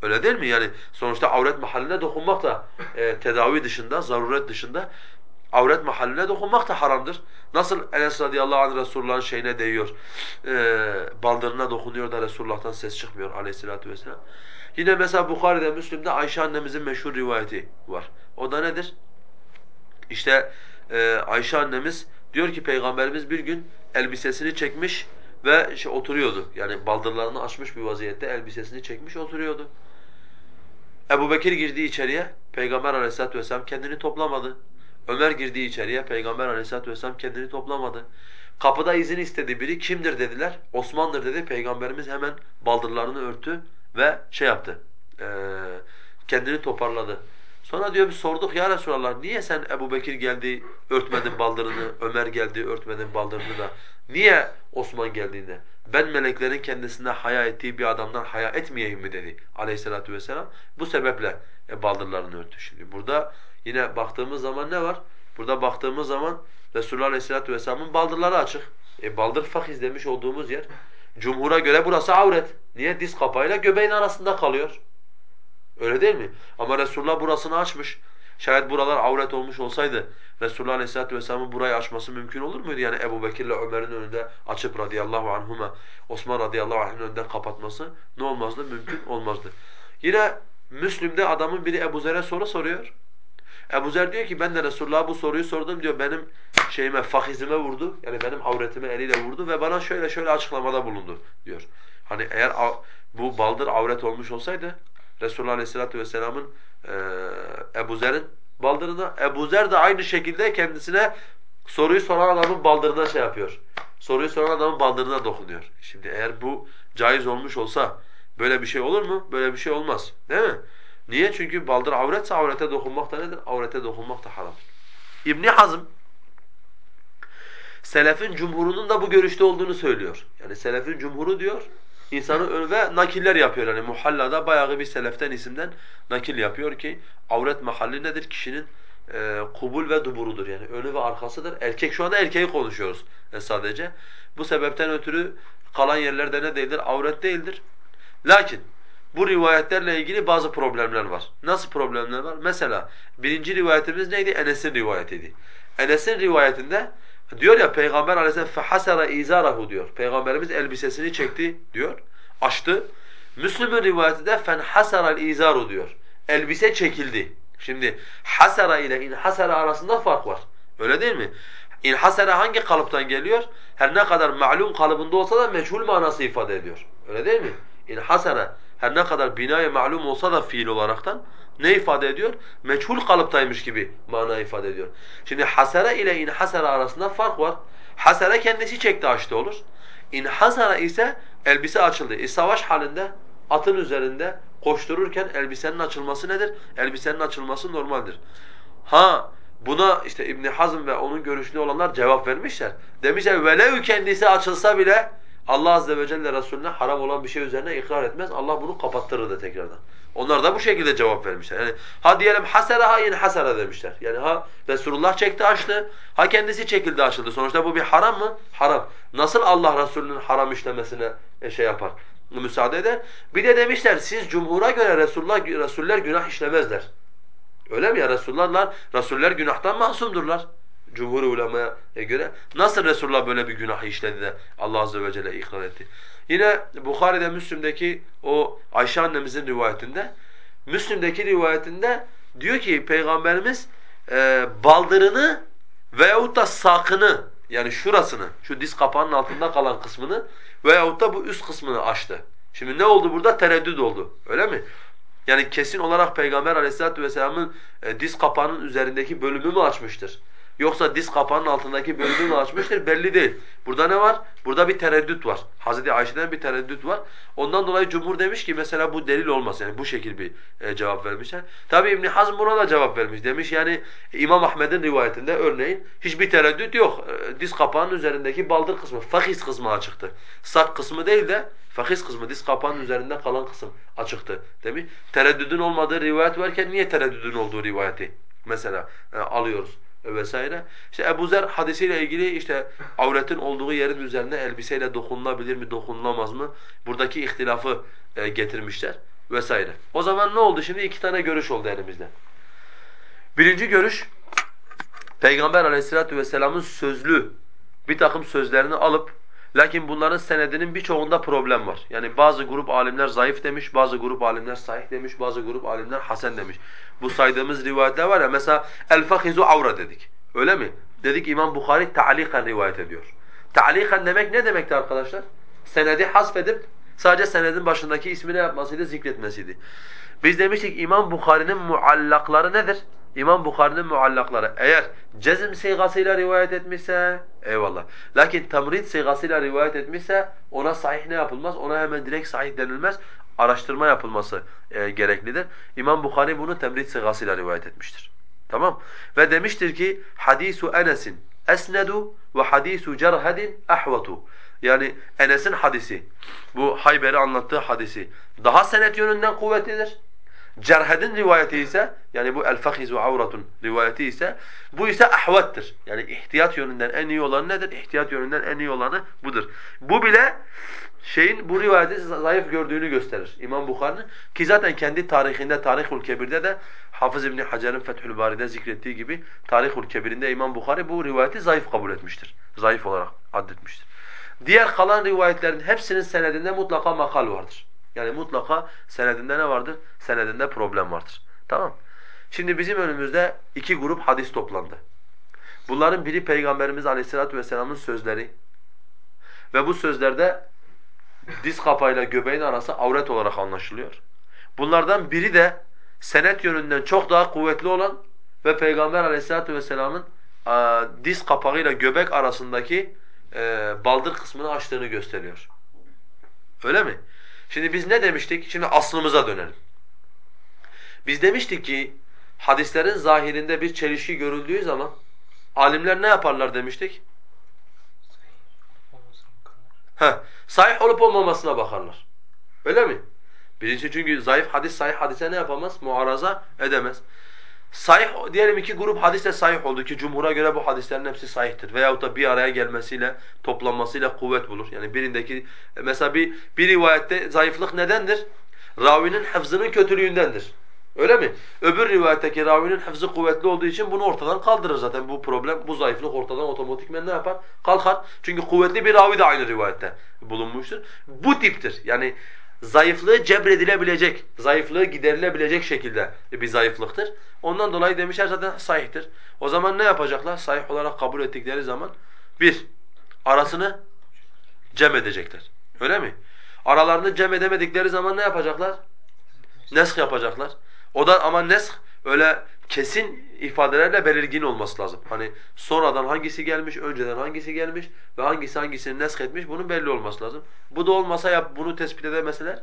Öyle değil mi? Yani sonuçta avret mahalline dokunmak da e, tedavi dışında, zaruret dışında avret mahalline dokunmak da haramdır. Nasıl Enes radıyallahu anh Resulullah'ın şeyine değiyor, e, baldırına dokunuyor da Resulullah'tan ses çıkmıyor aleyhissalatu vesselam. Yine mesela Bukhari'de, Müslim'de Ayşe annemizin meşhur rivayeti var. O da nedir? İşte e, Ayşe annemiz diyor ki Peygamberimiz bir gün elbisesini çekmiş ve işte oturuyordu. Yani baldırlarını açmış bir vaziyette elbisesini çekmiş oturuyordu. Ebu Bekir girdi içeriye, Peygamber aleyhissalatu vesselam kendini toplamadı. Ömer girdi içeriye, Peygamber aleyhissalatu vesselam kendini toplamadı. Kapıda izin istedi biri, kimdir dediler, Osman'dır dedi. Peygamberimiz hemen baldırlarını örtü ve şey yaptı, ee, kendini toparladı. Sonra diyor bir sorduk ya Resulallah niye sen Ebu Bekir geldi örtmedin baldırını, Ömer geldi örtmedin baldırını da niye Osman geldiğinde ben meleklerin kendisinde haya ettiği bir adamdan haya etmeyeyim mi dedi aleyhissalatu vesselam. Bu sebeple e, baldırlarını örttü. Şimdi burada yine baktığımız zaman ne var? Burada baktığımız zaman Resulullah aleyhissalatu vesselamın baldırları açık. E, baldır fakiz demiş olduğumuz yer. Cumhura göre burası avret. Niye? Diz kapağıyla göbeğin arasında kalıyor. Öyle değil mi? Ama Resulullah burasını açmış. Şayet buralar avret olmuş olsaydı Resulullah Aleyhisselatü Vesselam'ın burayı açması mümkün olur muydu? Yani Ebu Bekir'le Ömer'in önünde açıp radıyallahu anhuma, Osman radıyallahu anh'ın önünden kapatması ne olmazdı? Mümkün olmazdı. Yine Müslim'de adamın biri Ebu Zer'e soru soruyor. Ebu Zer diyor ki ben de Resulullah'a bu soruyu sordum diyor. Benim şeyime, fakizime vurdu. Yani benim avretime eliyle vurdu ve bana şöyle şöyle açıklamada bulundu diyor. Hani eğer bu baldır avret olmuş olsaydı Resulullah Aleyhisselatü Vesselam'ın e, Ebu Zer'in baldırına. Ebu Zer de aynı şekilde kendisine soruyu soran adamın baldırına şey yapıyor. Soruyu soran adamın baldırına dokunuyor. Şimdi eğer bu caiz olmuş olsa böyle bir şey olur mu? Böyle bir şey olmaz. Değil mi? Niye? Çünkü baldır avretse avrete dokunmak da nedir? Avrete dokunmak da haram. İbn Hazm Selefin cumhurunun da bu görüşte olduğunu söylüyor. Yani selefin cumhuru diyor, insanı ve nakiller yapıyor. Yani muhallada bayağı bir seleften isimden nakil yapıyor ki avret mahalli nedir? Kişinin e, kubul ve duburudur yani önü ve arkasıdır. Erkek şu anda erkeği konuşuyoruz e, sadece. Bu sebepten ötürü kalan yerlerde ne değildir? Avret değildir. Lakin bu rivayetlerle ilgili bazı problemler var. Nasıl problemler var? Mesela birinci rivayetimiz neydi? Enes'in rivayetiydi. Enes'in rivayetinde Diyor ya Peygamber aleyhisselam فَحَسَرَ اِزَارَهُ diyor. Peygamberimiz elbisesini çekti diyor, açtı. Müslüm'ün rivayetinde فَنْحَسَرَ الْاِزَارُ diyor. Elbise çekildi. Şimdi hasara ile inhasara arasında fark var. Öyle değil mi? İnhasara hangi kalıptan geliyor? Her ne kadar ma'lum kalıbında olsa da meçhul manası ifade ediyor. Öyle değil mi? İnhasara her ne kadar binaya ma'lum olsa da fiil olaraktan ne ifade ediyor? Meçhul kalıptaymış gibi mana ifade ediyor. Şimdi hasara ile inhasara arasında fark var. Hasara kendisi çekti açtı olur. İnhasara ise elbise açıldı. E savaş halinde atın üzerinde koştururken elbisenin açılması nedir? Elbisenin açılması normaldir. Ha buna işte İbn Hazm ve onun görüşünde olanlar cevap vermişler. Demişler velev kendisi açılsa bile Allah azze ve celle Resulüne haram olan bir şey üzerine ikrar etmez. Allah bunu kapattırır da tekrardan. Onlar da bu şekilde cevap vermişler. Yani ha diyelim hasara ha in hasara demişler. Yani ha Resulullah çekti açtı, ha kendisi çekildi açıldı. Sonuçta bu bir haram mı? Haram. Nasıl Allah Resulü'nün haram işlemesine e, şey yapar? Müsaade eder. Bir de demişler siz cumhura göre Resulullah Resuller günah işlemezler. Öyle mi ya Resullarlar? Resuller günahtan masumdurlar. Cumhur ulemaya göre. Nasıl Resulullah böyle bir günah işledi de Allah azze ve celle ikrar etti? Yine Bukhari'de Müslim'deki o Ayşe annemizin rivayetinde Müslim'deki rivayetinde diyor ki Peygamberimiz e, baldırını veyahut da sakını yani şurasını, şu diz kapağının altında kalan kısmını veyahut da bu üst kısmını açtı. Şimdi ne oldu burada? Tereddüt oldu. Öyle mi? Yani kesin olarak Peygamber aleyhissalatu vesselamın e, diz kapağının üzerindeki bölümü mü açmıştır? Yoksa diz kapağının altındaki bölümü mü açmıştır? Belli değil. Burada ne var? Burada bir tereddüt var. Hazreti Ayşe'den bir tereddüt var. Ondan dolayı cumhur demiş ki mesela bu delil olmaz. Yani bu şekil bir e, cevap vermişler. Tabi İbn Hazm buna da cevap vermiş. Demiş yani İmam Ahmed'in rivayetinde örneğin hiçbir tereddüt yok. E, diz kapağının üzerindeki baldır kısmı, fakis kısmı açıktı. Sak kısmı değil de fakis kısmı, diz kapağının üzerinde kalan kısım açıktı demiş. Tereddüdün olmadığı rivayet varken niye tereddüdün olduğu rivayeti mesela e, alıyoruz? Vesaire. İşte Ebu Zer hadisiyle ilgili işte avretin olduğu yerin üzerine elbiseyle dokunulabilir mi, dokunulamaz mı? Buradaki ihtilafı e, getirmişler vesaire. O zaman ne oldu şimdi? iki tane görüş oldu elimizde. Birinci görüş, Peygamber aleyhissalatu vesselamın sözlü bir takım sözlerini alıp Lakin bunların senedinin birçoğunda problem var. Yani bazı grup alimler zayıf demiş, bazı grup alimler sahih demiş, bazı grup alimler hasen demiş. Bu saydığımız rivayetler var ya mesela el-fahizu avra dedik. Öyle mi? Dedik İmam Bukhari ta'likan rivayet ediyor. Ta'likan demek ne demekti arkadaşlar? Senedi hasfedip sadece senedin başındaki ismini yapmasıydı, zikretmesiydi. Biz demiştik İmam Bukhari'nin muallakları nedir? İmam Bukhari'nin muallakları eğer cezm sigasıyla rivayet etmişse eyvallah. Lakin tamrid sigasıyla rivayet etmişse ona sahih ne yapılmaz? Ona hemen direkt sahih denilmez. Araştırma yapılması e, gereklidir. İmam Bukhari bunu temrid sigasıyla rivayet etmiştir. Tamam? Ve demiştir ki hadisu Enes'in esnedu ve hadisu cerhedin ahvatu. Yani Enes'in hadisi, bu Hayber'i anlattığı hadisi daha senet yönünden kuvvetlidir. Cerhed'in rivayeti ise yani bu el-fahizu avratun rivayeti ise bu ise ahvattır. Yani ihtiyat yönünden en iyi olanı nedir? İhtiyat yönünden en iyi olanı budur. Bu bile şeyin bu rivayeti zayıf gördüğünü gösterir İmam Bukhari'nin ki zaten kendi tarihinde Tarihul Kebir'de de Hafız İbn Hacer'in Fethül Bari'de zikrettiği gibi Tarihul Kebir'inde İmam Bukhari bu rivayeti zayıf kabul etmiştir. Zayıf olarak addetmiştir. Diğer kalan rivayetlerin hepsinin senedinde mutlaka makal vardır. Yani mutlaka senedinde ne vardır? Senedinde problem vardır. Tamam Şimdi bizim önümüzde iki grup hadis toplandı. Bunların biri Peygamberimiz Aleyhisselatü Vesselam'ın sözleri ve bu sözlerde diz kapağıyla göbeğin arası avret olarak anlaşılıyor. Bunlardan biri de senet yönünden çok daha kuvvetli olan ve Peygamber Aleyhisselatü Vesselam'ın diz kapağıyla göbek arasındaki e, baldır kısmını açtığını gösteriyor. Öyle mi? Şimdi biz ne demiştik? Şimdi aslımıza dönelim. Biz demiştik ki hadislerin zahirinde bir çelişki görüldüğü zaman alimler ne yaparlar demiştik? Heh, sahih olup olmamasına bakarlar. Öyle mi? Birinci çünkü zayıf hadis sahih hadise ne yapamaz? Muaraza edemez. Sahih diyelim iki grup hadiste sahih oldu ki cumhura göre bu hadislerin hepsi sahihtir. Veyahut da bir araya gelmesiyle, toplanmasıyla kuvvet bulur. Yani birindeki mesela bir bir rivayette zayıflık nedendir? Ravinin hafızının kötülüğündendir. Öyle mi? Öbür rivayetteki ravinin hafızı kuvvetli olduğu için bunu ortadan kaldırır zaten bu problem, bu zayıflık ortadan otomatikmen ne yapar? Kalkar. Çünkü kuvvetli bir ravi de aynı rivayette bulunmuştur. Bu tiptir. Yani zayıflığı cebredilebilecek, zayıflığı giderilebilecek şekilde bir zayıflıktır. Ondan dolayı demişler zaten sahihtir. O zaman ne yapacaklar? Sahih olarak kabul ettikleri zaman bir, arasını cem edecekler. Öyle mi? Aralarını cem edemedikleri zaman ne yapacaklar? Nesk yapacaklar. O da ama nesk öyle kesin ifadelerle belirgin olması lazım. Hani sonradan hangisi gelmiş, önceden hangisi gelmiş ve hangisi hangisini nesk etmiş bunun belli olması lazım. Bu da olmasa ya bunu tespit edemeseler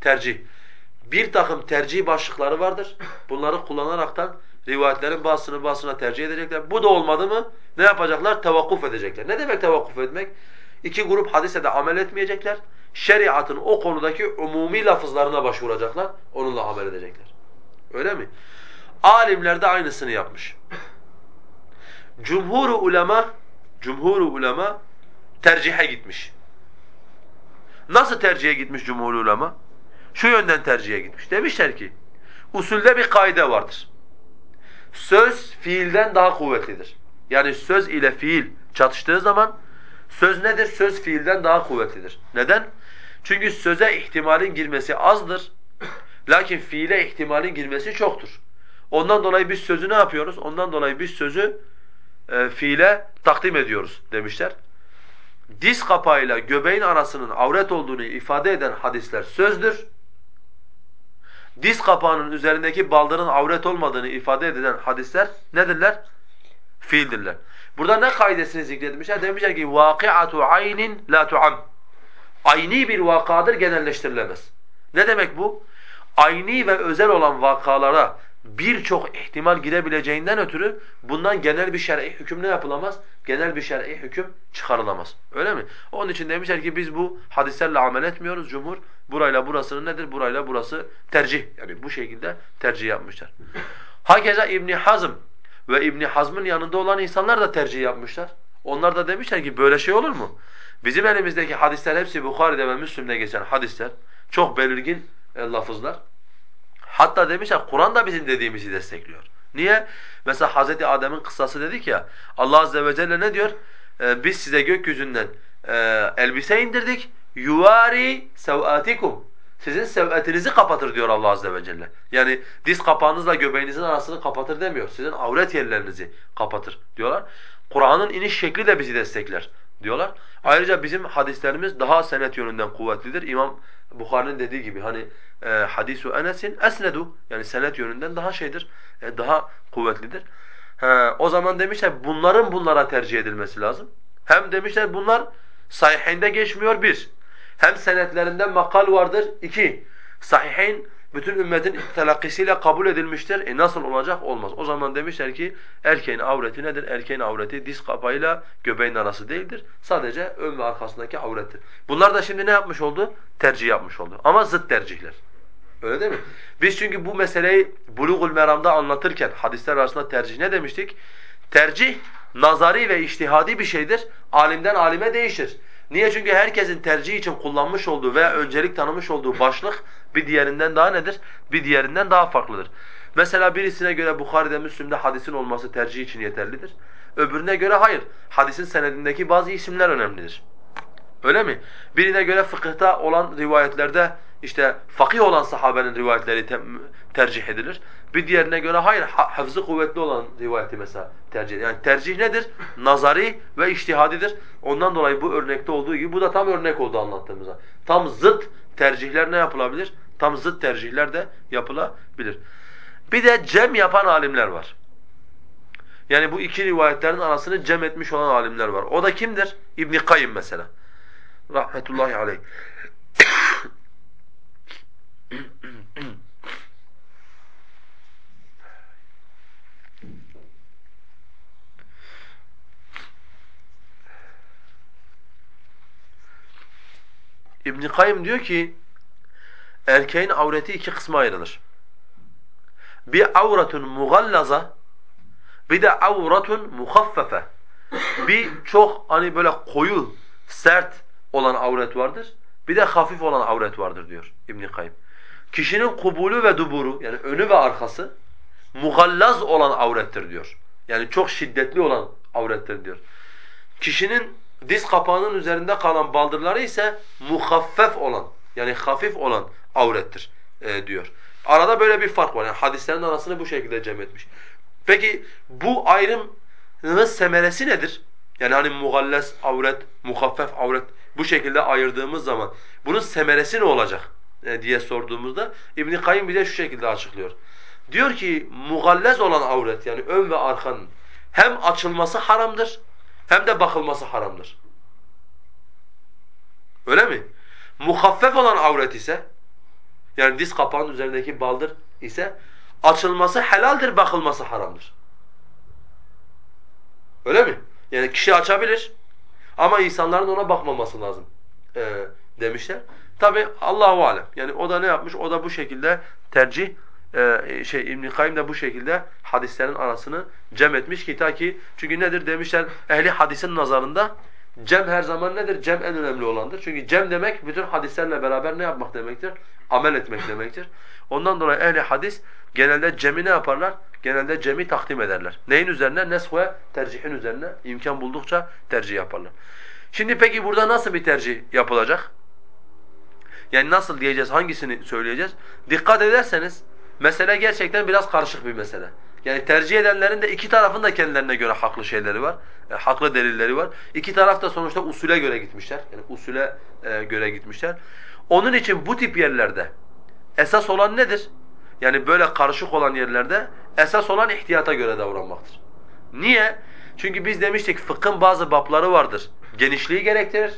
tercih. Bir takım tercih başlıkları vardır. Bunları kullanaraktan rivayetlerin bazısını bazısına tercih edecekler. Bu da olmadı mı ne yapacaklar? Tevakkuf edecekler. Ne demek tevakkuf etmek? İki grup hadise de amel etmeyecekler. Şeriatın o konudaki umumi lafızlarına başvuracaklar. Onunla amel edecekler. Öyle mi? Alimler de aynısını yapmış. Cumhur ulema cumhur ulema tercihe gitmiş. Nasıl tercihe gitmiş cumhur ulema? Şu yönden tercihe gitmiş. Demişler ki usulde bir kaide vardır. Söz fiilden daha kuvvetlidir. Yani söz ile fiil çatıştığı zaman söz nedir? Söz fiilden daha kuvvetlidir. Neden? Çünkü söze ihtimalin girmesi azdır. Lakin fiile ihtimalin girmesi çoktur. Ondan dolayı biz sözü ne yapıyoruz? Ondan dolayı biz sözü e, fiile takdim ediyoruz demişler. Diz kapağıyla göbeğin arasının avret olduğunu ifade eden hadisler sözdür. Diz kapağının üzerindeki baldırın avret olmadığını ifade eden hadisler nedirler? Fiildirler. Burada ne kaidesini zikretmişler? Demişler ki vakiatu aynin la tuam. Ayni bir vakadır genelleştirilemez. Ne demek bu? Ayni ve özel olan vakalara birçok ihtimal girebileceğinden ötürü bundan genel bir şer'i hüküm ne yapılamaz? Genel bir şer'i hüküm çıkarılamaz. Öyle mi? Onun için demişler ki biz bu hadislerle amel etmiyoruz cumhur. Burayla burasının nedir? Burayla burası tercih. Yani bu şekilde tercih yapmışlar. Hakeza İbn Hazm ve İbn Hazm'ın yanında olan insanlar da tercih yapmışlar. Onlar da demişler ki böyle şey olur mu? Bizim elimizdeki hadisler hepsi Bukhari'de ve Müslim'de geçen hadisler. Çok belirgin e, lafızlar. Hatta demişler Kur'an da bizim dediğimizi destekliyor. Niye? Mesela Hazreti Adem'in kıssası dedik ya. Allah azze ve celle ne diyor? Ee, biz size gökyüzünden e, elbise indirdik. Yuvari sevatikum. Sizin sev'etinizi kapatır diyor Allah azze ve celle. Yani diz kapağınızla göbeğinizin arasını kapatır demiyor. Sizin avret yerlerinizi kapatır diyorlar. Kur'an'ın iniş şekli de bizi destekler diyorlar. Ayrıca bizim hadislerimiz daha senet yönünden kuvvetlidir. İmam Bukhari'nin dediği gibi hani e, hadisu Enes'in esnedu yani senet yönünden daha şeydir, e, daha kuvvetlidir. He, o zaman demişler bunların bunlara tercih edilmesi lazım. Hem demişler bunlar sahihinde geçmiyor bir. Hem senetlerinden makal vardır iki. Sahihin bütün ümmetin telakkisiyle kabul edilmiştir. E nasıl olacak? Olmaz. O zaman demişler ki erkeğin avreti nedir? Erkeğin avreti diz kapağıyla göbeğin arası değildir. Sadece ön ve arkasındaki avrettir. Bunlar da şimdi ne yapmış oldu? Tercih yapmış oldu. Ama zıt tercihler. Öyle değil mi? Biz çünkü bu meseleyi Bulugul Meram'da anlatırken hadisler arasında tercih ne demiştik? Tercih nazari ve iştihadi bir şeydir. Alimden alime değişir. Niye? Çünkü herkesin tercih için kullanmış olduğu veya öncelik tanımış olduğu başlık bir diğerinden daha nedir? Bir diğerinden daha farklıdır. Mesela birisine göre Bukhari'de, Müslim'de hadisin olması tercih için yeterlidir. Öbürüne göre hayır. Hadisin senedindeki bazı isimler önemlidir. Öyle mi? Birine göre fıkıhta olan rivayetlerde işte fakih olan sahabenin rivayetleri te tercih edilir. Bir diğerine göre hayır, hafızı kuvvetli olan rivayeti mesela tercih edilir. Yani tercih nedir? Nazari ve iştihadidir. Ondan dolayı bu örnekte olduğu gibi bu da tam örnek oldu anlattığımıza. Tam zıt tercihler ne yapılabilir? Tam zıt tercihler de yapılabilir. Bir de cem yapan alimler var. Yani bu iki rivayetlerin arasını cem etmiş olan alimler var. O da kimdir? İbn Kayyim mesela. Rahmetullahi aleyh. İbn Kayyim diyor ki erkeğin avreti iki kısma ayrılır. Bir avratun mugallaza bir de avratun muhaffefe. Bir çok hani böyle koyu, sert olan avret vardır. Bir de hafif olan avret vardır diyor İbn Kayyim. Kişinin kubulu ve duburu yani önü ve arkası mugallaz olan avrettir diyor. Yani çok şiddetli olan avrettir diyor. Kişinin diz kapağının üzerinde kalan baldırları ise muhaffef olan yani hafif olan avrettir e, diyor. Arada böyle bir fark var. Yani hadislerin arasını bu şekilde cem etmiş. Peki bu ayrımın semeresi nedir? Yani hani mugallez avret, muhaffef avret bu şekilde ayırdığımız zaman bunun semeresi ne olacak e, diye sorduğumuzda İbn Kayyim bize şu şekilde açıklıyor. Diyor ki mugallez olan avret yani ön ve arkanın hem açılması haramdır hem de bakılması haramdır. Öyle mi? Muhaffef olan avret ise yani diz kapağının üzerindeki baldır ise açılması helaldir, bakılması haramdır. Öyle mi? Yani kişi açabilir ama insanların ona bakmaması lazım ee, demişler. Tabi Allahu alem. Yani o da ne yapmış? O da bu şekilde tercih e, şey İbn Kayyim de bu şekilde hadislerin arasını cem etmiş ki ta ki çünkü nedir demişler ehli hadisin nazarında cem her zaman nedir? Cem en önemli olandır. Çünkü cem demek bütün hadislerle beraber ne yapmak demektir? Amel etmek demektir. Ondan dolayı ehli hadis genelde cemi ne yaparlar? Genelde cemi takdim ederler. Neyin üzerine? Nesh ve tercihin üzerine imkan buldukça tercih yaparlar. Şimdi peki burada nasıl bir tercih yapılacak? Yani nasıl diyeceğiz, hangisini söyleyeceğiz? Dikkat ederseniz mesele gerçekten biraz karışık bir mesele. Yani tercih edenlerin de iki tarafın da kendilerine göre haklı şeyleri var. E, haklı delilleri var. İki taraf da sonuçta usule göre gitmişler. Yani usule e, göre gitmişler. Onun için bu tip yerlerde esas olan nedir? Yani böyle karışık olan yerlerde esas olan ihtiyata göre davranmaktır. Niye? Çünkü biz demiştik fıkhın bazı babları vardır. Genişliği gerektirir.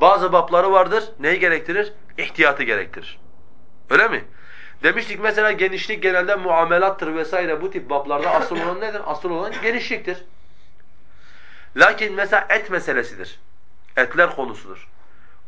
Bazı babları vardır. Neyi gerektirir? İhtiyatı gerektirir. Öyle mi? Demiştik mesela genişlik genelde muamelattır vesaire bu tip bablarda asıl olan nedir? Asıl olan genişliktir. Lakin mesela et meselesidir. Etler konusudur.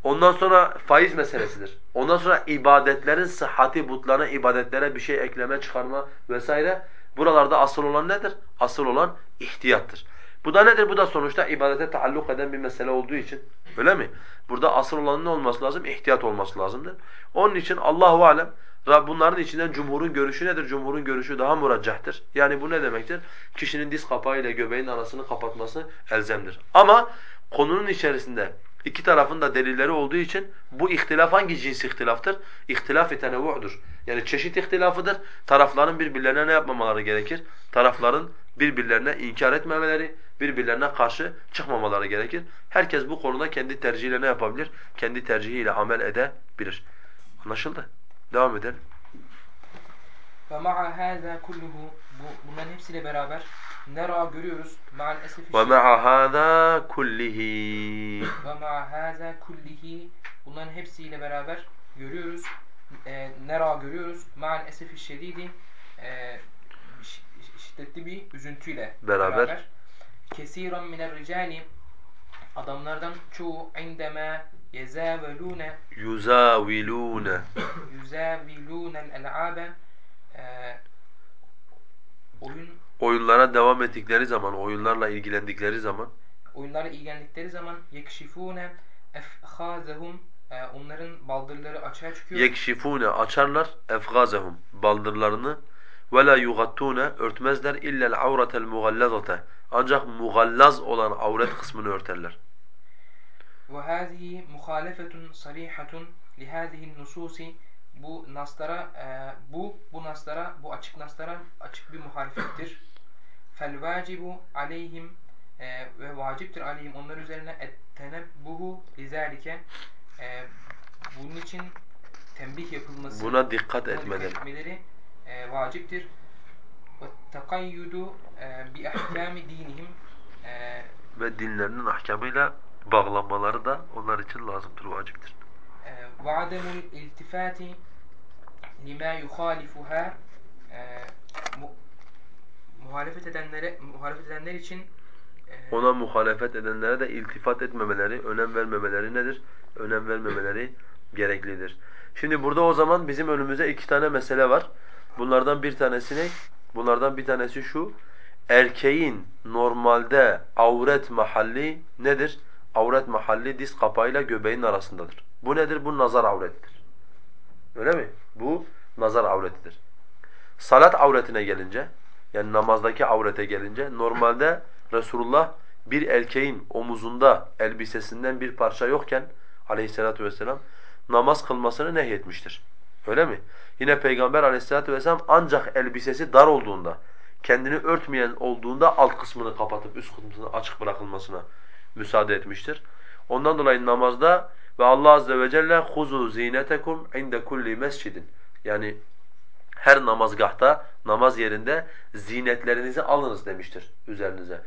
Ondan sonra faiz meselesidir. Ondan sonra ibadetlerin sıhhati, butlarına ibadetlere bir şey ekleme, çıkarma vesaire. Buralarda asıl olan nedir? Asıl olan ihtiyattır. Bu da nedir? Bu da sonuçta ibadete taalluk eden bir mesele olduğu için. Öyle mi? Burada asıl olan ne olması lazım? İhtiyat olması lazımdır. Onun için Allahu alem bunların içinden cumhurun görüşü nedir? Cumhurun görüşü daha muraccahtır. Yani bu ne demektir? Kişinin diz kapağı ile göbeğin arasını kapatması elzemdir. Ama konunun içerisinde iki tarafın da delilleri olduğu için bu ihtilaf hangi cins ihtilaftır? İhtilaf-ı tenevvu'dur. Yani çeşit ihtilafıdır. Tarafların birbirlerine ne yapmamaları gerekir? Tarafların birbirlerine inkar etmemeleri, birbirlerine karşı çıkmamaları gerekir. Herkes bu konuda kendi tercihiyle ne yapabilir? Kendi tercihiyle amel edebilir. Anlaşıldı? Devam edelim. Ve ma'a hâzâ kulluhu bu, bunların hepsiyle beraber nera görüyoruz ma'al esefi Ve ma'a hâzâ kullihi. ve ma'a hâzâ kullihi bunların hepsiyle beraber görüyoruz e, nera görüyoruz ma'al esefi şedidi e, şi- şiddetli bir üzüntüyle Beraber. beraber kesiran minel ricali adamlardan çoğu indema yezavelune Yuzavilûne. yuzavilûnel el'abe e, oyun Oyunlara devam ettikleri zaman, oyunlarla ilgilendikleri zaman oyunlarla ilgilendikleri zaman yekşifûne efhâzehum e, onların baldırları açığa çıkıyor. yekşifûne açarlar efgâzehum baldırlarını ve la yugattûne örtmezler illel avratel mugallazate ancak mugallaz olan avret kısmını örterler. Ve hâzihi muhalefetun sarîhatun lihâzihin nususi bu naslara e, bu bu naslara bu açık naslara açık bir muhalefettir. Fel vacibu aleyhim e, ve vaciptir aleyhim onlar üzerine ettenebbuhu lizalike e, bunun için tembih yapılması Buna dikkat etmeleri. etmeleri e, vaciptir. Ve takayyudu e, bi ahkami dinihim e, Ve dinlerinin ahkamıyla bağlanmaları da onlar için lazımdır, vaciptir. ve ademul iltifati lima yuhalifuha e, mu, muhalefet edenlere muhalefet edenler için e, Ona muhalefet edenlere de iltifat etmemeleri, önem vermemeleri nedir? Önem vermemeleri gereklidir. Şimdi burada o zaman bizim önümüze iki tane mesele var. Bunlardan bir tanesi ne? Bunlardan bir tanesi şu. Erkeğin normalde avret mahalli nedir? Avret mahalli diz kapağıyla göbeğin arasındadır. Bu nedir? Bu nazar avretidir. Öyle mi? Bu nazar avretidir. Salat avretine gelince, yani namazdaki avrete gelince normalde Resulullah bir erkeğin omuzunda elbisesinden bir parça yokken aleyhissalatu vesselam namaz kılmasını nehyetmiştir. Öyle mi? Yine Peygamber aleyhissalatu vesselam ancak elbisesi dar olduğunda, kendini örtmeyen olduğunda alt kısmını kapatıp üst kısmını açık bırakılmasına müsaade etmiştir. Ondan dolayı namazda ve Allah azze ve celle huzu zinetekum inde kulli mescidin. Yani her namazgahta, namaz yerinde zinetlerinizi alınız demiştir üzerinize.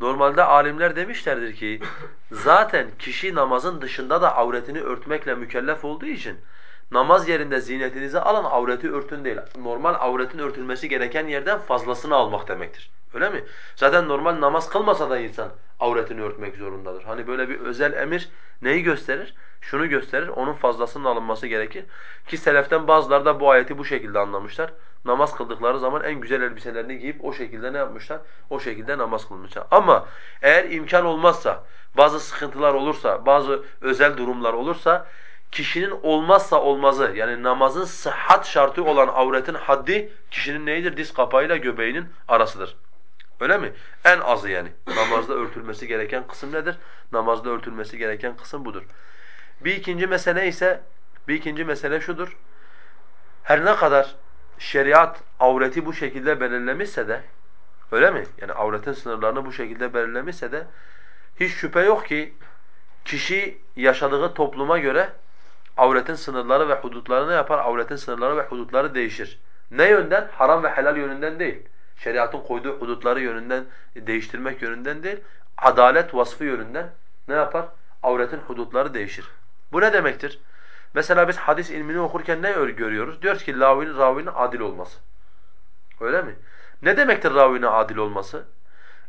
Normalde alimler demişlerdir ki zaten kişi namazın dışında da avretini örtmekle mükellef olduğu için namaz yerinde zinetinizi alın, avreti örtün değil. Normal avretin örtülmesi gereken yerden fazlasını almak demektir. Öyle mi? Zaten normal namaz kılmasa da insan avretini örtmek zorundadır. Hani böyle bir özel emir neyi gösterir? Şunu gösterir, onun fazlasının alınması gerekir. Ki seleften bazıları da bu ayeti bu şekilde anlamışlar. Namaz kıldıkları zaman en güzel elbiselerini giyip o şekilde ne yapmışlar? O şekilde namaz kılmışlar. Ama eğer imkan olmazsa, bazı sıkıntılar olursa, bazı özel durumlar olursa kişinin olmazsa olmazı yani namazın sıhhat şartı olan avretin haddi kişinin neyidir? Diz kapağıyla göbeğinin arasıdır. Öyle mi? En azı yani. Namazda örtülmesi gereken kısım nedir? Namazda örtülmesi gereken kısım budur. Bir ikinci mesele ise bir ikinci mesele şudur. Her ne kadar şeriat avreti bu şekilde belirlemişse de öyle mi? Yani avretin sınırlarını bu şekilde belirlemişse de hiç şüphe yok ki kişi yaşadığı topluma göre avretin sınırları ve hudutları ne yapar? Avretin sınırları ve hudutları değişir. Ne yönden? Haram ve helal yönünden değil. Şeriatın koyduğu hudutları yönünden değiştirmek yönünden değil. Adalet vasfı yönünden ne yapar? Avretin hudutları değişir. Bu ne demektir? Mesela biz hadis ilmini okurken ne görüyoruz? Diyoruz ki ravinin ravinin adil olması. Öyle mi? Ne demektir ravinin adil olması?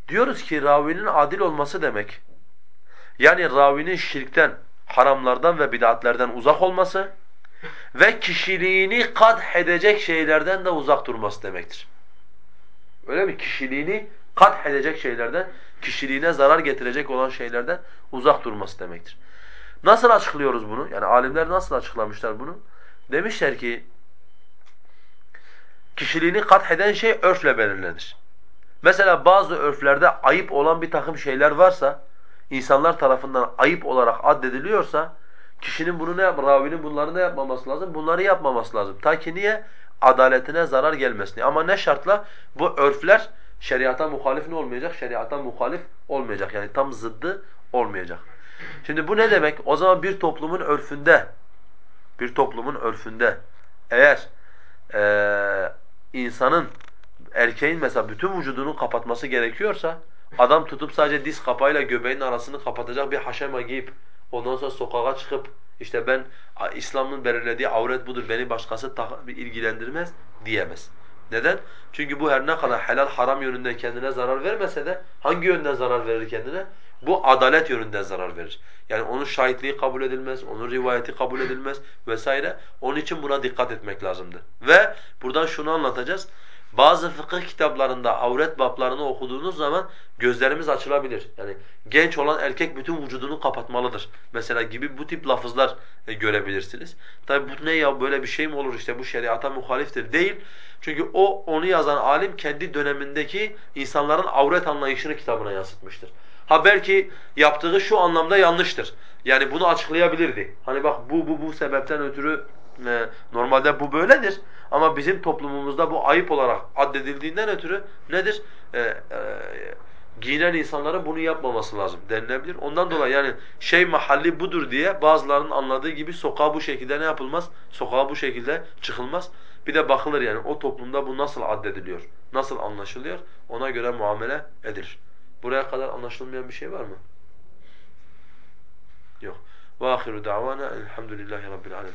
Diyoruz ki ravinin adil olması demek. Yani ravinin şirkten, haramlardan ve bid'atlerden uzak olması ve kişiliğini kadh edecek şeylerden de uzak durması demektir. Öyle mi? Kişiliğini kadh edecek şeylerden, kişiliğine zarar getirecek olan şeylerden uzak durması demektir. Nasıl açıklıyoruz bunu? Yani alimler nasıl açıklamışlar bunu? Demişler ki kişiliğini kat eden şey örfle belirlenir. Mesela bazı örflerde ayıp olan bir takım şeyler varsa, insanlar tarafından ayıp olarak addediliyorsa, kişinin bunu ne yap, ravinin bunları ne yapmaması lazım? Bunları yapmaması lazım. Ta ki niye? Adaletine zarar gelmesin. Ama ne şartla? Bu örfler şeriata muhalif ne olmayacak? Şeriata muhalif olmayacak. Yani tam zıddı olmayacak. Şimdi bu ne demek? O zaman bir toplumun örfünde, bir toplumun örfünde eğer ee, insanın, erkeğin mesela bütün vücudunu kapatması gerekiyorsa, adam tutup sadece diz kapağıyla göbeğin arasını kapatacak bir haşema giyip, ondan sonra sokağa çıkıp, işte ben İslam'ın belirlediği avret budur, beni başkası ilgilendirmez diyemez. Neden? Çünkü bu her ne kadar helal haram yönünden kendine zarar vermese de hangi yönden zarar verir kendine? Bu adalet yönünden zarar verir. Yani onun şahitliği kabul edilmez, onun rivayeti kabul edilmez vesaire. Onun için buna dikkat etmek lazımdır. Ve buradan şunu anlatacağız. Bazı fıkıh kitaplarında avret bablarını okuduğunuz zaman gözlerimiz açılabilir. Yani genç olan erkek bütün vücudunu kapatmalıdır. Mesela gibi bu tip lafızlar e, görebilirsiniz. Tabi bu ne ya böyle bir şey mi olur işte bu şeriata muhaliftir değil. Çünkü o onu yazan alim kendi dönemindeki insanların avret anlayışını kitabına yansıtmıştır. Ha belki yaptığı şu anlamda yanlıştır. Yani bunu açıklayabilirdi. Hani bak bu bu bu sebepten ötürü e, normalde bu böyledir. Ama bizim toplumumuzda bu ayıp olarak addedildiğinden ötürü nedir? E, e, giyinen insanların bunu yapmaması lazım denilebilir. Ondan dolayı yani şey mahalli budur diye bazılarının anladığı gibi sokağa bu şekilde ne yapılmaz? Sokağa bu şekilde çıkılmaz. Bir de bakılır yani o toplumda bu nasıl addediliyor, nasıl anlaşılıyor ona göre muamele edilir. Buraya kadar anlaşılmayan bir şey var mı? Yok. وآخر دعوانا الحمد لله رب العالمين